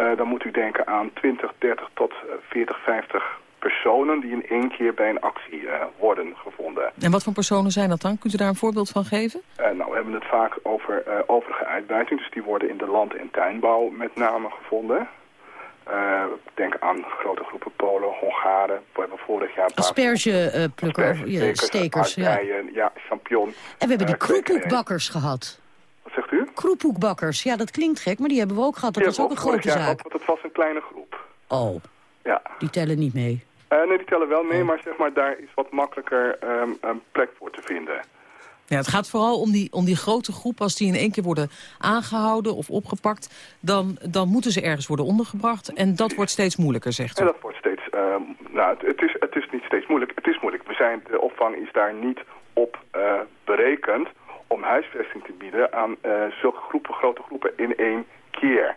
Uh, dan moet u denken aan 20, 30 tot 40, 50 personen die in één keer bij een actie uh, worden gevonden. En wat voor personen zijn dat dan? Kunt u daar een voorbeeld van geven? Uh, nou, we hebben het vaak over uh, overige uitbuiting. Dus die worden in de land- en tuinbouw met name gevonden. Denk aan grote groepen Polen, Hongaren. We hebben vorig jaar... Aspergeplukker, ja, stekers. Ja. ja, champignon. En we hebben die kroephoekbakkers gehad. Wat zegt u? Kroephoekbakkers. Ja, dat klinkt gek, maar die hebben we ook gehad. Dat was ook een grote zaak. Gehad, want het was een kleine groep. Oh, ja. die tellen niet mee. Uh, nee, die tellen wel mee, maar zeg maar, daar is wat makkelijker um, een plek voor te vinden. Ja, het gaat vooral om die, om die grote groep. Als die in één keer worden aangehouden of opgepakt... dan, dan moeten ze ergens worden ondergebracht. En dat wordt steeds moeilijker, zegt u. En dat wordt steeds... Uh, nou, het, is, het is niet steeds moeilijk. Het is moeilijk. We zijn, de opvang is daar niet op uh, berekend... om huisvesting te bieden aan zulke groepen, grote groepen in één keer...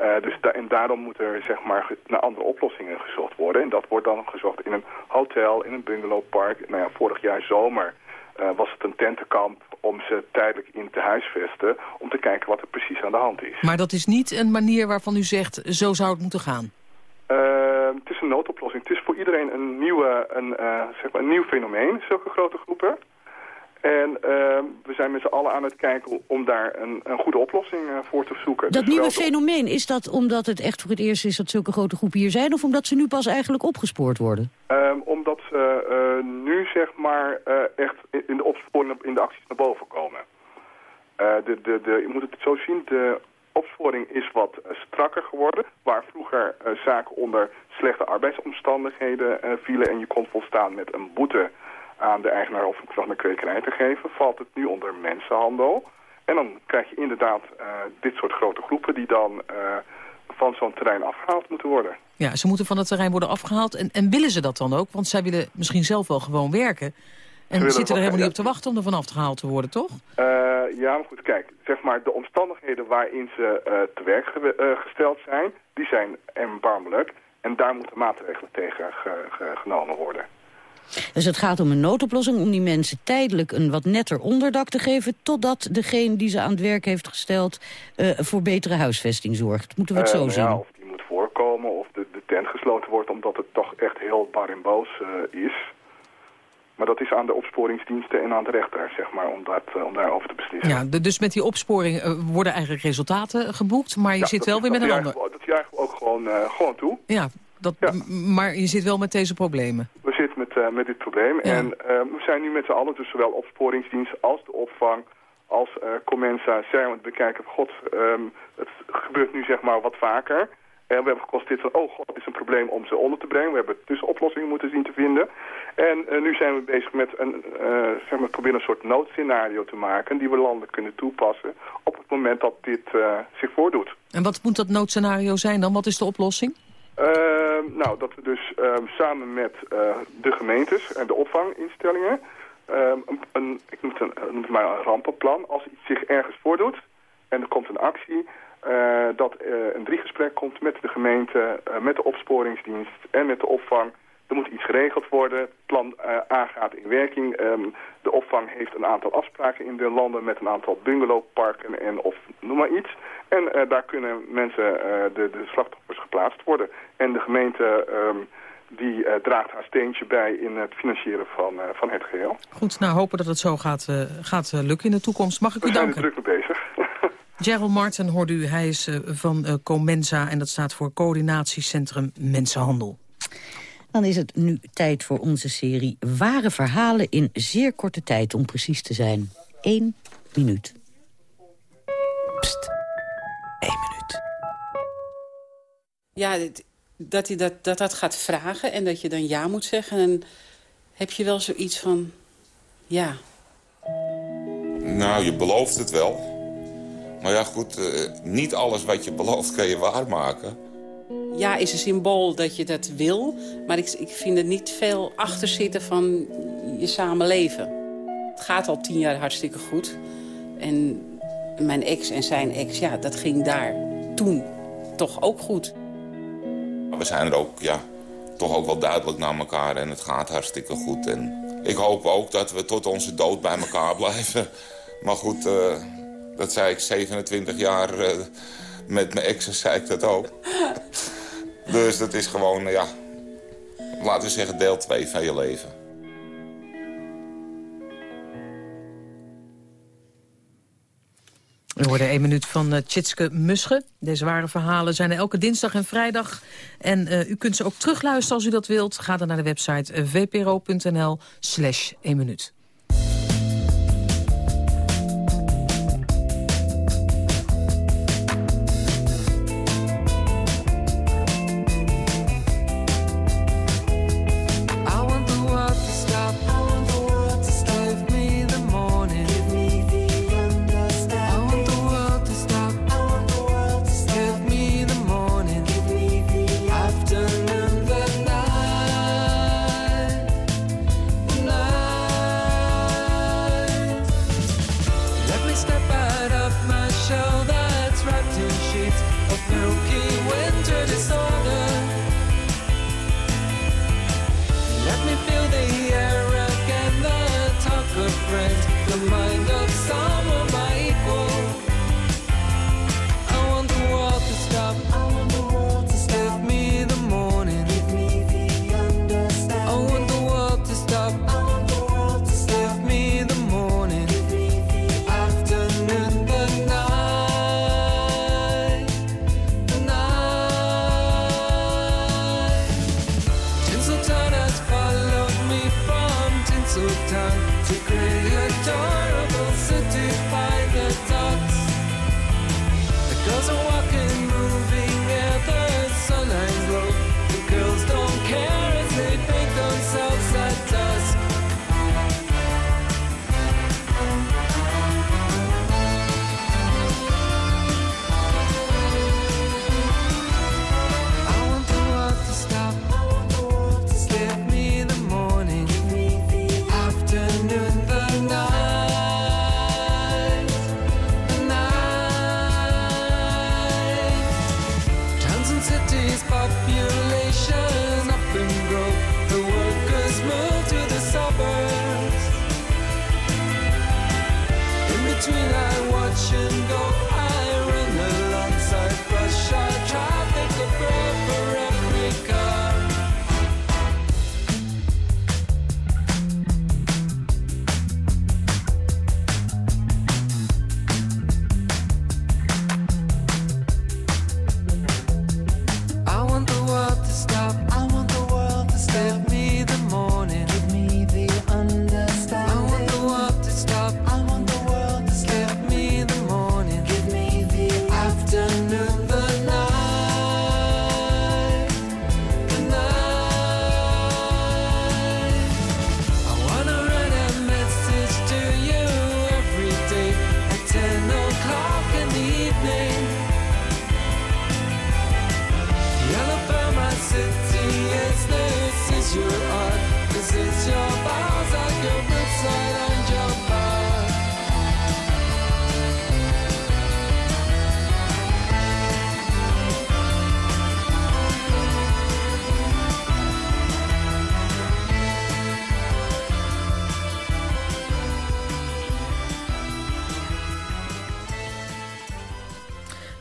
Uh, dus da en daarom moet er zeg maar, naar andere oplossingen gezocht worden. En dat wordt dan gezocht in een hotel, in een bungalowpark. Nou ja, vorig jaar zomer uh, was het een tentenkamp om ze tijdelijk in te huisvesten... om te kijken wat er precies aan de hand is. Maar dat is niet een manier waarvan u zegt, zo zou het moeten gaan? Uh, het is een noodoplossing. Het is voor iedereen een, nieuwe, een, zeg maar een nieuw fenomeen, zulke grote groepen. En uh, we zijn met z'n allen aan het kijken om daar een, een goede oplossing uh, voor te zoeken. Dat dus nieuwe fenomeen, is dat omdat het echt voor het eerst is dat zulke grote groepen hier zijn... of omdat ze nu pas eigenlijk opgespoord worden? Um, omdat ze uh, nu zeg maar echt in de opsporing in de acties naar boven komen. de, de, de, je moet het zo zien, de opsporing is wat strakker geworden. Waar vroeger zaken onder slechte arbeidsomstandigheden vielen... en je kon volstaan met een boete aan de eigenaar of van de kwekerij te geven, valt het nu onder mensenhandel. En dan krijg je inderdaad dit soort grote groepen die dan van zo'n terrein afgehaald moeten worden. Ja, ze moeten van het terrein worden afgehaald. En, en willen ze dat dan ook? Want zij willen misschien zelf wel gewoon werken. En zitten er helemaal niet op te wachten om er vanaf gehaald te worden, toch? Uh, ja, maar goed, kijk, zeg maar, de omstandigheden waarin ze te werk ge gesteld zijn, die zijn erbarmelijk. En daar moeten maatregelen tegen ge ge genomen worden. Dus het gaat om een noodoplossing om die mensen tijdelijk een wat netter onderdak te geven... totdat degene die ze aan het werk heeft gesteld uh, voor betere huisvesting zorgt. Moeten we het uh, zo nou zien? Ja, of die moet voorkomen of gesloten wordt omdat het toch echt heel bar en boos uh, is. Maar dat is aan de opsporingsdiensten en aan de rechter, zeg maar, om, dat, om daarover te beslissen. Ja, dus met die opsporing worden eigenlijk resultaten geboekt, maar je ja, zit wel weer met een ander. Dat juichen we ook gewoon, gewoon toe. Ja, dat, ja, maar je zit wel met deze problemen. We zitten met, uh, met dit probleem. Ja. En uh, we zijn nu met z'n allen, dus zowel opsporingsdienst als de opvang... als uh, Comensa zijn aan het bekijken... god, um, het gebeurt nu zeg maar wat vaker... En we hebben geconstateerd van, oh god, het is een probleem om ze onder te brengen. We hebben dus oplossingen moeten zien te vinden. En uh, nu zijn we bezig met een, uh, zeg maar, proberen een soort noodscenario te maken... die we landen kunnen toepassen op het moment dat dit uh, zich voordoet. En wat moet dat noodscenario zijn dan? Wat is de oplossing? Nou, dat we dus samen met de gemeentes en de opvanginstellingen... een, een, ik noem het, een, noem het maar een rampenplan. Als iets zich ergens voordoet en er komt een actie... dat een driegesprek komt met de gemeente, met de opsporingsdienst en met de opvang... Er moet iets geregeld worden. Het plan A gaat in werking. Um, de opvang heeft een aantal afspraken in de landen met een aantal bungalowparken en of noem maar iets. En uh, daar kunnen mensen, uh, de, de slachtoffers, geplaatst worden. En de gemeente um, die uh, draagt haar steentje bij in het financieren van, van het geheel. Goed, nou hopen dat het zo gaat, gaat lukken in de toekomst. Mag ik We u danken? We zijn er druk mee bezig. Gerald Martin hoorde u, hij is van Comensa en dat staat voor Coördinatiecentrum Mensenhandel. Dan is het nu tijd voor onze serie Ware Verhalen in zeer korte tijd, om precies te zijn. Eén minuut. Pst, één minuut. Ja, dat hij dat, dat, dat gaat vragen en dat je dan ja moet zeggen. En heb je wel zoiets van, ja. Nou, je belooft het wel. Maar ja, goed, uh, niet alles wat je belooft kan je waarmaken ja is een symbool dat je dat wil. Maar ik, ik vind er niet veel achter zitten van je samenleven. Het gaat al tien jaar hartstikke goed. En mijn ex en zijn ex, ja, dat ging daar toen toch ook goed. We zijn er ook, ja, toch ook wel duidelijk naar elkaar en het gaat hartstikke goed. En ik hoop ook dat we tot onze dood bij elkaar blijven. Maar goed, uh, Dat zei ik 27 jaar eh, met mijn exen, zei ik dat ook. dus dat is gewoon, ja, laten we zeggen deel 2 van je leven. We hoorden één minuut van uh, Tjitske Musche. Deze ware verhalen zijn er elke dinsdag en vrijdag. En uh, u kunt ze ook terugluisteren als u dat wilt. Ga dan naar de website uh, vpro.nl slash 1 minuut.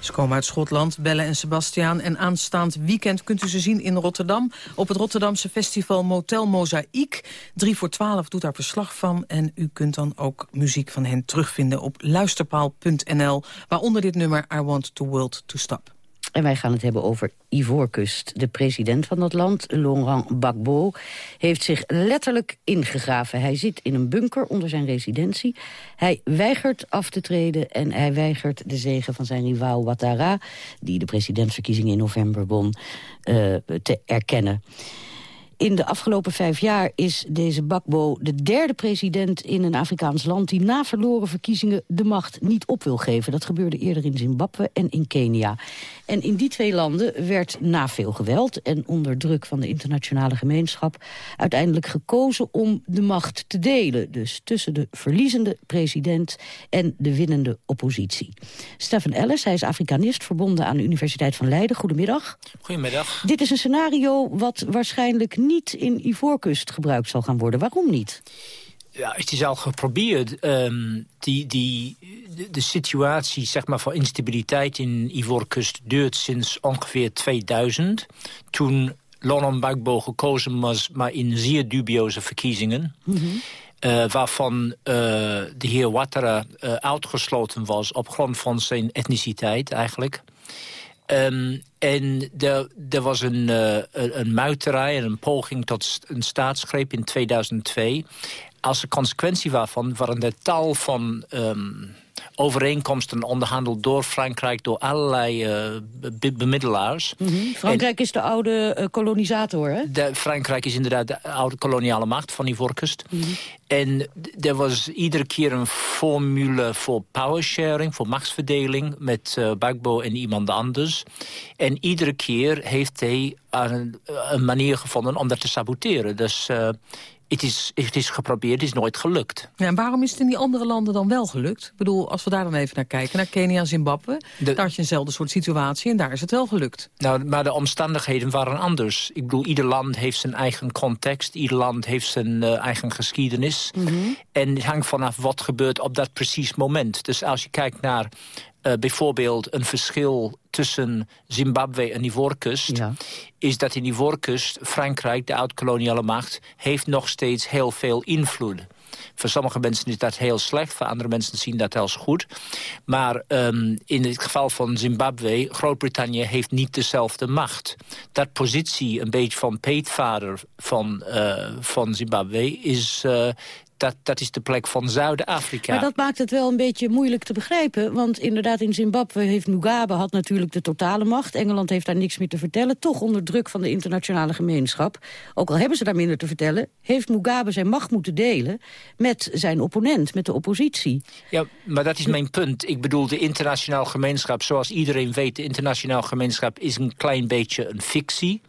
Ze komen uit Schotland, Belle en Sebastiaan. En aanstaand weekend kunt u ze zien in Rotterdam... op het Rotterdamse festival Motel Mozaïek. 3 voor 12 doet daar verslag van. En u kunt dan ook muziek van hen terugvinden op luisterpaal.nl... waaronder dit nummer I Want the World to Stop. En wij gaan het hebben over Ivoorkust. De president van dat land, Laurent Gbagbo, heeft zich letterlijk ingegraven. Hij zit in een bunker onder zijn residentie. Hij weigert af te treden en hij weigert de zegen van zijn rivaal Ouattara... die de presidentsverkiezingen in november won, eh, te erkennen. In de afgelopen vijf jaar is deze Bakbo de derde president in een Afrikaans land... die na verloren verkiezingen de macht niet op wil geven. Dat gebeurde eerder in Zimbabwe en in Kenia. En in die twee landen werd na veel geweld en onder druk van de internationale gemeenschap... uiteindelijk gekozen om de macht te delen. Dus tussen de verliezende president en de winnende oppositie. Stefan Ellis, hij is Afrikanist verbonden aan de Universiteit van Leiden. Goedemiddag. Goedemiddag. Dit is een scenario wat waarschijnlijk niet in Ivoorkust gebruikt zal gaan worden. Waarom niet? Ja, het is al geprobeerd. Die, die, de, de situatie zeg maar, van instabiliteit in Ivoorkust duurt sinds ongeveer 2000. Toen Laurent Gbagbo gekozen was, maar in zeer dubioze verkiezingen. Eh, waarvan eh, de heer Ouattara eh, uitgesloten was op grond van zijn etniciteit eigenlijk. Ehm, en er, was een, eh, een, een muiterij en een poging tot een staatsgreep in 2002. Als een consequentie waarvan waren er tal van ehm, overeenkomsten onderhandeld door Frankrijk... door allerlei eh, be- bemiddelaars. Mhm. Frankrijk is de oude eh, kolonisator, hè? De, Frankrijk is inderdaad de oude koloniale macht van Ivoorkust. En er was iedere keer een formule voor powersharing, voor machtsverdeling... met eh Bagbo en iemand anders. En iedere keer heeft hij een, een manier gevonden om dat te saboteren. Dus eh, het, is, het is geprobeerd, het is nooit gelukt. Ja, en waarom is het in die andere landen dan wel gelukt? Ik bedoel, als we daar dan even naar kijken, naar Kenia en Zimbabwe... daar had je eenzelfde soort situatie en daar is het wel gelukt. Nou, maar de omstandigheden waren anders. Ik bedoel, ieder land heeft zijn eigen context. Ieder land heeft zijn eh, eigen geschiedenis. En het hangt vanaf wat gebeurt op dat precies moment. Dus als je kijkt naar eh, bijvoorbeeld een verschil tussen Zimbabwe en Ivoorkust... is dat in Ivoorkust Frankrijk, de oud-koloniale macht... heeft nog steeds heel veel invloed. Voor sommige mensen is dat heel slecht, voor andere mensen zien dat als goed. Maar um, in het geval van Zimbabwe, Groot-Brittannië heeft niet dezelfde macht. Dat positie, een beetje van peetvader van, uh, van Zimbabwe, is... Uh, dat, dat is de plek van Zuid-Afrika. Maar dat maakt het wel een beetje moeilijk te begrijpen. Want inderdaad, in Zimbabwe heeft Mugabe had natuurlijk de totale macht. Engeland heeft daar niks meer te vertellen. Toch onder druk van de internationale gemeenschap. Ook al hebben ze daar minder te vertellen... heeft Mugabe zijn macht moeten delen met zijn opponent, met de oppositie. Ja, maar dat is mijn punt. Ik bedoel, de internationale gemeenschap, zoals iedereen weet... de internationale gemeenschap is een klein beetje een fictie.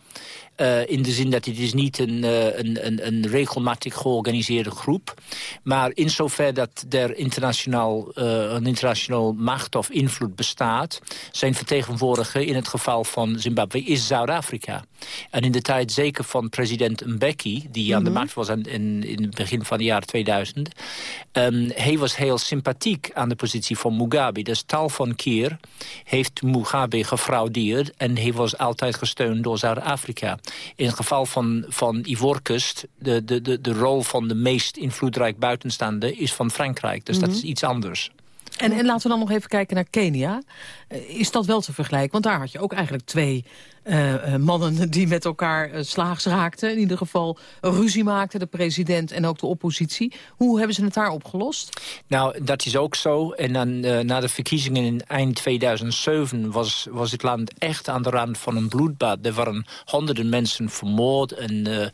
Uh, in de zin dat het is niet een, uh, een, een, een regelmatig georganiseerde groep. Maar in zover dat er internationaal, uh, een internationaal macht of invloed bestaat... zijn vertegenwoordiger in het geval van Zimbabwe is Zuid-Afrika. En in de tijd zeker van president Mbeki... die mm -hmm. aan de macht was in, in het begin van het jaar 2000... Um, hij was heel sympathiek aan de positie van Mugabe. Dus tal van keer heeft Mugabe gefraudeerd... en hij was altijd gesteund door Zuid-Afrika. In het geval van, van Ivoorkust, de, de, de, de rol van de meest invloedrijk buitenstaande is van Frankrijk. Dus mm -hmm. dat is iets anders. En, en laten we dan nog even kijken naar Kenia. Uh, is dat wel te vergelijken? Want daar had je ook eigenlijk twee uh, uh, mannen die met elkaar slaags raakten. In ieder geval ruzie maakten, de president en ook de oppositie. Hoe hebben ze het daar opgelost? Nou, dat is ook zo. En dan na de verkiezingen in eind 2007 was, was het land echt aan de rand van een bloedbad. Er waren honderden mensen vermoord en...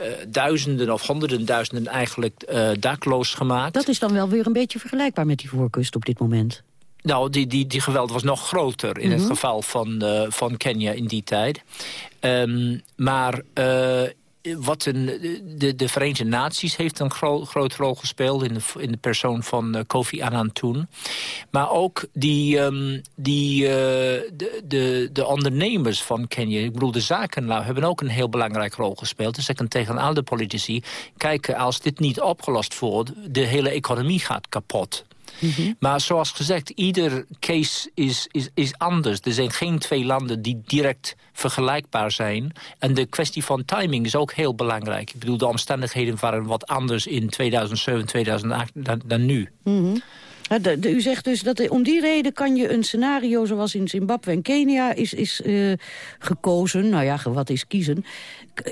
Uh, duizenden of honderden duizenden eigenlijk uh, dakloos gemaakt. Dat is dan wel weer een beetje vergelijkbaar met die voorkust op dit moment. Nou, die, die, die geweld was nog groter in mm -hmm. het geval van, uh, van Kenia in die tijd. Um, maar wat een, de, de Verenigde Naties heeft een gro grote rol gespeeld... in de, in de persoon van uh, Kofi Annan toen. Maar ook die, um, die, uh, de, de, de ondernemers van Kenia... ik bedoel, de zakenlui hebben ook een heel belangrijke rol gespeeld. Dus ik kan tegen alle politici... kijken, als dit niet opgelost wordt... de hele economie gaat kapot. Mm -hmm. Maar zoals gezegd, ieder case is, is, is anders. Er zijn geen twee landen die direct vergelijkbaar zijn. En de kwestie van timing is ook heel belangrijk. Ik bedoel, de omstandigheden waren wat anders in 2007, 2008 dan, dan nu. Mm -hmm. De, de, u zegt dus dat om die reden kan je een scenario zoals in Zimbabwe en Kenia is, is uh, gekozen. Nou ja, wat is kiezen?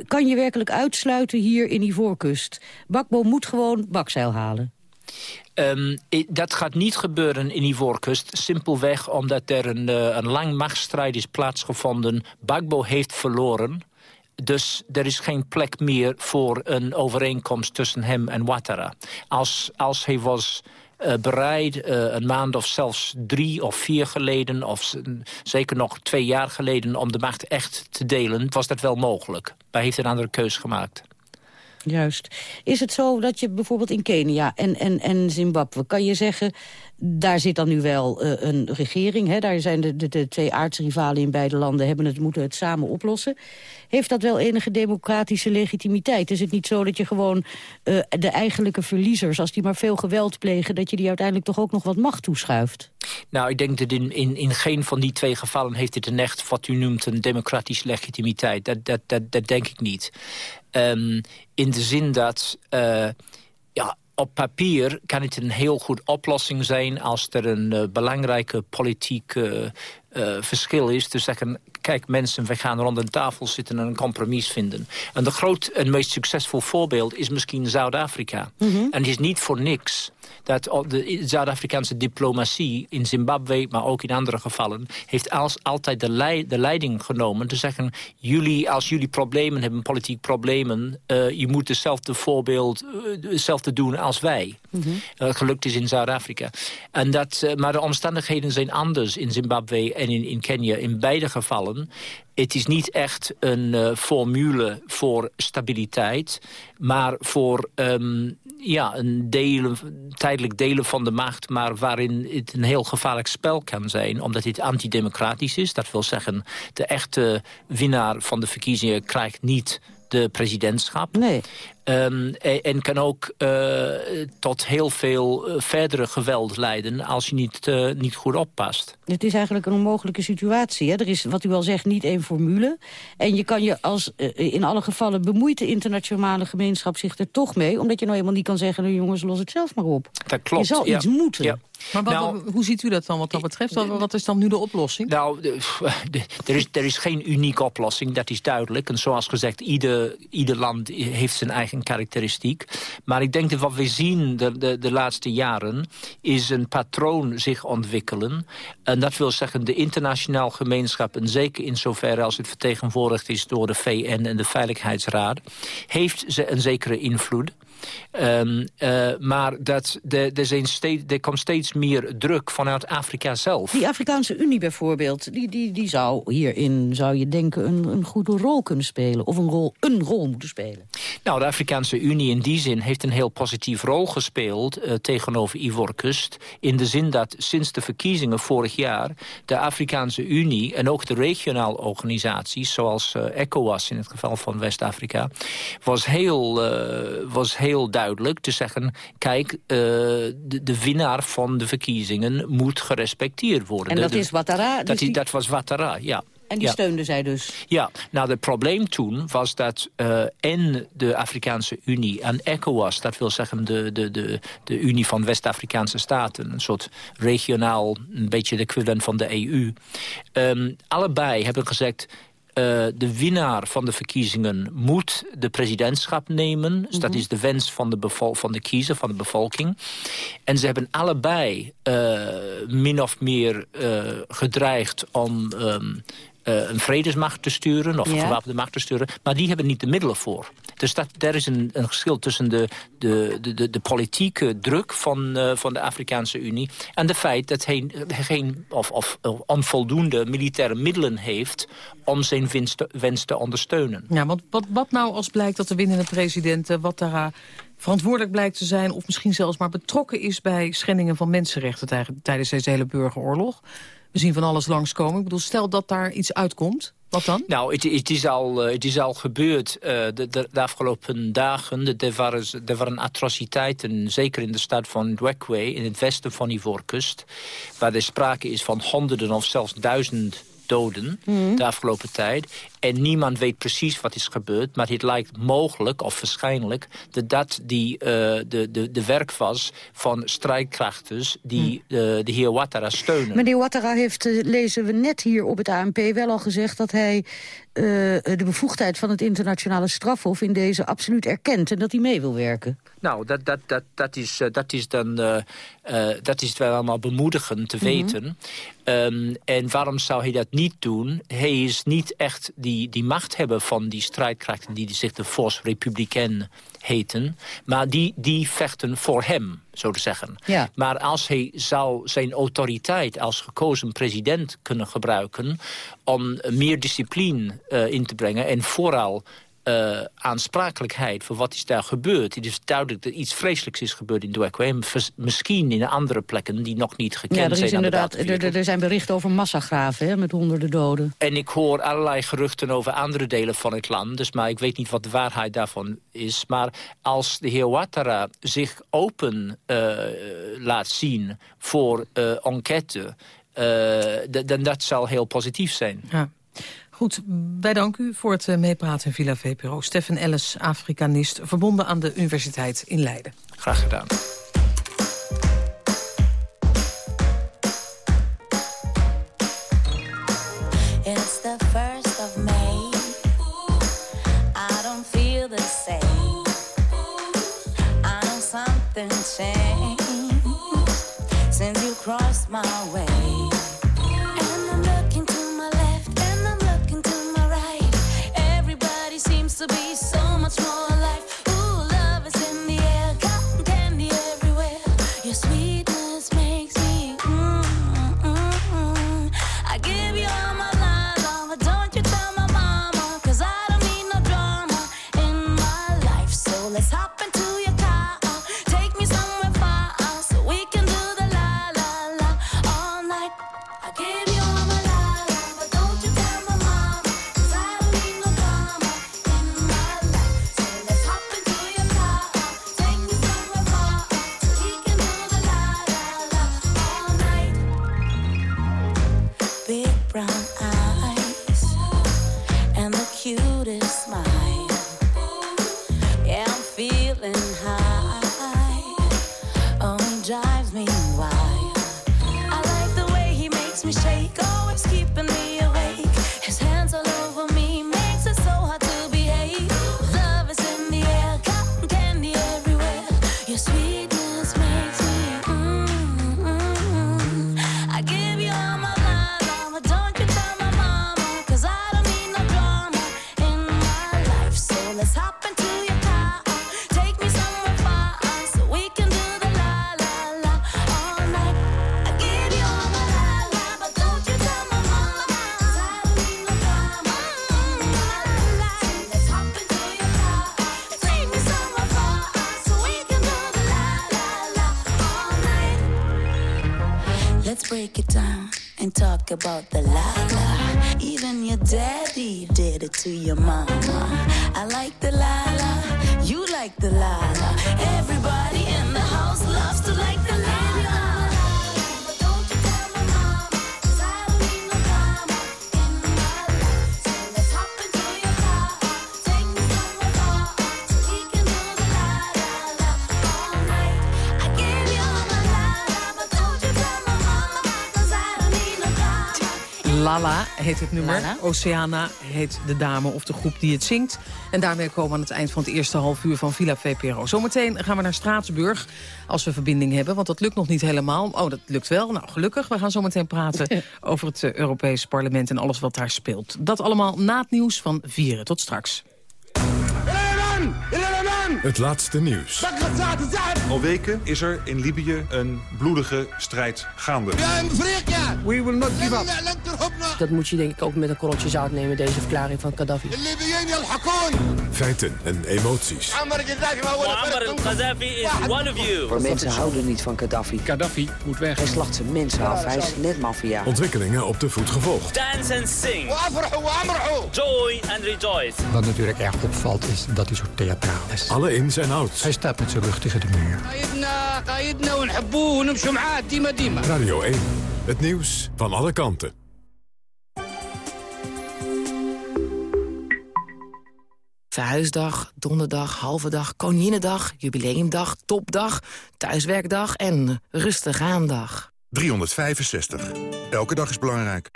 Kan je werkelijk uitsluiten hier in Ivoorkust? Bakbo moet gewoon bakzeil halen. Um, dat gaat niet gebeuren in Ivoorkust. Simpelweg omdat er een, uh, een lang machtsstrijd is plaatsgevonden. Bagbo heeft verloren. Dus er is geen plek meer voor een overeenkomst tussen hem en Ouattara. Als, als hij was uh, bereid, uh, een maand of zelfs drie of vier geleden... of zeker nog twee jaar geleden om de macht echt te delen... was dat wel mogelijk. Maar hij heeft een andere keus gemaakt. Juist. Is het zo dat je bijvoorbeeld in Kenia en, en, en Zimbabwe... kan je zeggen, daar zit dan nu wel uh, een regering. Hè? Daar zijn de, de, twee aardsrivalen in beide landen hebben het, moeten het samen oplossen. Heeft dat wel enige democratische legitimiteit? Is het niet zo dat je gewoon uh, de eigenlijke verliezers... als die maar veel geweld plegen... dat je die uiteindelijk toch ook nog wat macht toeschuift? Nou, ik denk dat in, in, in geen van die twee gevallen... heeft dit een echt, wat u noemt, een democratische legitimiteit. Dat, dat, dat, dat denk ik niet. Um, in de zin dat... Uh, ja, op papier kan het een heel goed oplossing zijn... als er een uh, belangrijke politieke uh, verschil is. Te zeggen, kijk mensen, we gaan rond een tafel zitten en een compromis vinden. En de groot en meest succesvol voorbeeld is misschien Zuid-Afrika. Mm -hmm. En het is niet voor niks dat de Zuid-Afrikaanse diplomatie in Zimbabwe, maar ook in andere gevallen, heeft als altijd de, leid, de leiding genomen te zeggen, jullie, als jullie problemen hebben, politiek problemen, uh, je moet hetzelfde voorbeeld, uh, hetzelfde doen als wij. Mm -hmm. uh, gelukt is in Zuid-Afrika. En dat, maar de omstandigheden zijn anders in Zimbabwe en in, in Kenia. In beide gevallen het is niet echt een uh, formule voor stabiliteit... maar voor um, ja, een delen, tijdelijk delen van de macht... maar waarin het een heel gevaarlijk spel kan zijn... omdat dit antidemocratisch is. Dat wil zeggen, de echte winnaar van de verkiezingen krijgt niet de presidentschap. Nee. Um, en kan ook uh, tot heel veel uh, verdere geweld leiden als je niet, uh, niet goed oppast. Het is eigenlijk een onmogelijke situatie. Hè? Er is, wat u al zegt, niet één formule. En je kan je als, in alle gevallen bemoeit de internationale gemeenschap zich er toch mee. Omdat je nou helemaal niet kan zeggen, nou jongens, los het zelf maar op. Dat klopt. Je zal ja. iets moeten. Ja. Maar wat, nou, hoe ziet u dat dan wat dat betreft? Wat is dan nu de oplossing? Nou, er, is, er is geen unieke oplossing, dat is duidelijk. En zoals gezegd, ieder, ieder land heeft zijn eigen karakteristiek. Maar ik denk dat wat we zien de, de, de laatste jaren... is een patroon zich ontwikkelen. En dat wil zeggen, de internationaal gemeenschap... en zeker in zoverre als het vertegenwoordigd is door de VN en de Veiligheidsraad... heeft ze een zekere invloed. Um, uh, maar dat, de, er, zijn steeds, er komt steeds meer druk vanuit Afrika zelf. Die Afrikaanse Unie bijvoorbeeld, die, die, die zou hierin, zou je denken, een, een goede rol kunnen spelen. Of een rol, een rol moeten spelen. Nou, de Afrikaanse Unie in die zin heeft een heel positief rol gespeeld uh, tegenover Ivoorkust. In de zin dat sinds de verkiezingen vorig jaar de Afrikaanse Unie en ook de regionale organisaties, zoals uh, ECOWAS in het geval van West-Afrika, was heel, was heel heel duidelijk te zeggen... kijk, uh, de, de, winnaar van de verkiezingen moet gerespecteerd worden. En dat de, is Ouattara? Dat, dus die... die... dat was Ouattara, ja. En die ja. steunde zij dus? Ja, nou het probleem toen was dat uh, en de Afrikaanse Unie en ECOWAS... dat wil zeggen de, de, de, de Unie van West-Afrikaanse Staten... een soort regionaal, een beetje de equivalent van de EU... Um, allebei hebben gezegd... Uh, de winnaar van de verkiezingen moet de presidentschap nemen. Mm -hmm. Dus dat is de wens van de, van de kiezer, van de bevolking. En ze hebben allebei uh, min of meer uh, gedreigd om... Um, uh, een vredesmacht te sturen, of ja. een gewapende macht te sturen. Maar die hebben niet de middelen voor. Dus dat, daar is een, een verschil tussen de, de, de, de politieke druk van, uh, van de Afrikaanse Unie... en het feit dat hij geen of, of, onvoldoende militaire middelen heeft... om zijn wens te, wens te ondersteunen. Ja, want wat, wat nou als blijkt dat de winnende president... wat daar verantwoordelijk blijkt te zijn... of misschien zelfs maar betrokken is bij schendingen van mensenrechten... tijdens deze hele burgeroorlog... We zien van alles langskomen. Ik bedoel, stel dat daar iets uitkomt. Wat dan? Nou, het, het, is, al, het is al gebeurd uh, de, de, de, afgelopen dagen. Er waren, er waren atrociteiten, zeker in de stad van Dwekwe... in het westen van Ivoorkust... waar er sprake is van honderden of zelfs duizend doden mm. de afgelopen tijd. En niemand weet precies wat is gebeurd. Maar het lijkt mogelijk, of waarschijnlijk... dat dat die, uh, de, de, de werk was van strijdkrachten... die uh, de heer Ouattara steunen. Meneer Ouattara heeft, uh, lezen we net hier op het ANP... wel al gezegd dat hij de bevoegdheid van het internationale strafhof... in deze absoluut erkent en dat hij mee wil werken. Nou, dat, dat, dat, dat, is, dat is dan uh, uh, dat is wel allemaal bemoedigend te mm -hmm. weten. Um, en waarom zou hij dat niet doen? Hij is niet echt die, die macht hebben van die strijdkrachten... die zich de Force Republicain heten. Maar die, die vechten voor hem, zo te zeggen. Ja. Maar als hij zou zijn autoriteit als gekozen president kunnen gebruiken... om meer discipline uh, in te brengen en vooral... eh, aansprakelijkheid voor wat is daar gebeurd. Het is duidelijk dat iets vreselijks is gebeurd in vers- misschien in andere plekken die nog niet gekend Ja, er, is zijn. inderdaad, er, er zijn berichten over massagraven hè, met honderden doden. En ik hoor allerlei geruchten over andere delen van het land. Dus, maar ik weet niet wat de waarheid daarvan is. Maar als de heer Ouattara zich open eh, laat zien voor eh, enquête... eh, dan dat zal heel positief zijn. Ja. Goed, wij danken u voor het eh, meepraten in Villa VPRO. Stefan Ellis, Afrikanist, verbonden aan de Universiteit in Leiden. Graag gedaan. Break it down and talk about the la. Even your daddy did it to your mama. I like the la you like the la. Everybody in the house loves to like Lala heet het nummer. Lala. Oceana heet de dame of de groep die het zingt. En daarmee komen we aan het eind van het eerste half uur van Villa VPRO. Zometeen gaan we naar Straatsburg als we verbinding hebben. Want dat lukt nog niet helemaal. Oh, dat lukt wel. Nou, gelukkig. We gaan zometeen praten over het eh, Europees Parlement en alles wat daar speelt. Dat allemaal na het nieuws van Vieren. Tot straks. Het laatste nieuws. Al weken is er in Libië een bloedige strijd gaande. We will not give up. Dat moet je denk ik ook met een korreltje zout nemen, deze verklaring van Gaddafi. Feiten en emoties. Gaddafi is one of you. Mensen houden niet van Gaddafi. Gaddafi moet weg. Hij slacht zijn mensen af. Hij is net maffia. Ontwikkelingen op de voet gevolgd. Dance and sing. Joy and rejoice. Wat natuurlijk erg opvalt is dat hij zo theatraal is. Alle ins en outs. Hij staat met zijn rug tegen de muur. Radio 1. Het nieuws van alle kanten. Verhuisdag, donderdag, halve dag, koninginnedag, jubileumdag, topdag, thuiswerkdag en rustig aandag. 365. Elke dag is belangrijk.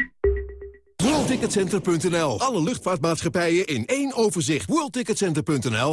WorldTicketCenter.nl. Alle luchtvaartmaatschappijen in één overzicht. WorldTicketCenter.nl.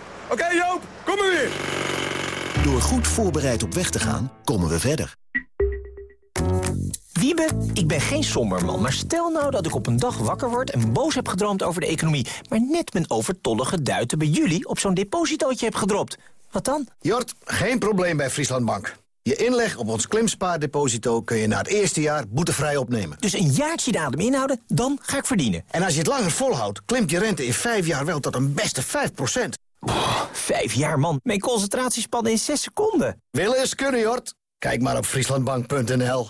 Oké Joop, kom maar weer. Door goed voorbereid op weg te gaan, komen we verder. Wiebe, ik ben geen somberman, maar stel nou dat ik op een dag wakker word... en boos heb gedroomd over de economie... maar net mijn overtollige duiten bij jullie op zo'n depositootje heb gedropt. Wat dan? Jort, geen probleem bij Frieslandbank. Je inleg op ons klimspaardeposito kun je na het eerste jaar boetevrij opnemen. Dus een jaartje de adem inhouden, dan ga ik verdienen. En als je het langer volhoudt, klimt je rente in vijf jaar wel tot een beste 5 Vijf jaar, man. Mijn concentratiespannen in zes seconden. Willen eens kunnen, Jort. Kijk maar op frieslandbank.nl.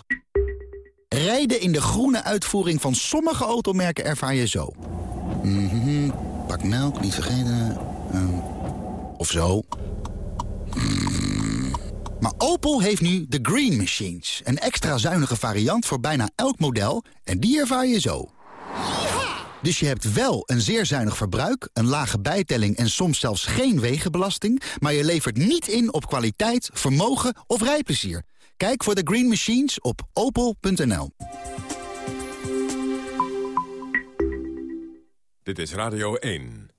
Rijden in de groene uitvoering van sommige automerken ervaar je zo. Mhm, pak melk, niet vergeten. Ehm, of zo. Mm. Maar Opel heeft nu de Green Machines. Een extra zuinige variant voor bijna elk model. En die ervaar je zo. Dus je hebt wel een zeer zuinig verbruik, een lage bijtelling en soms zelfs geen wegenbelasting, maar je levert niet in op kwaliteit, vermogen of rijplezier. Kijk voor de Green Machines op opel.nl. Dit is Radio 1.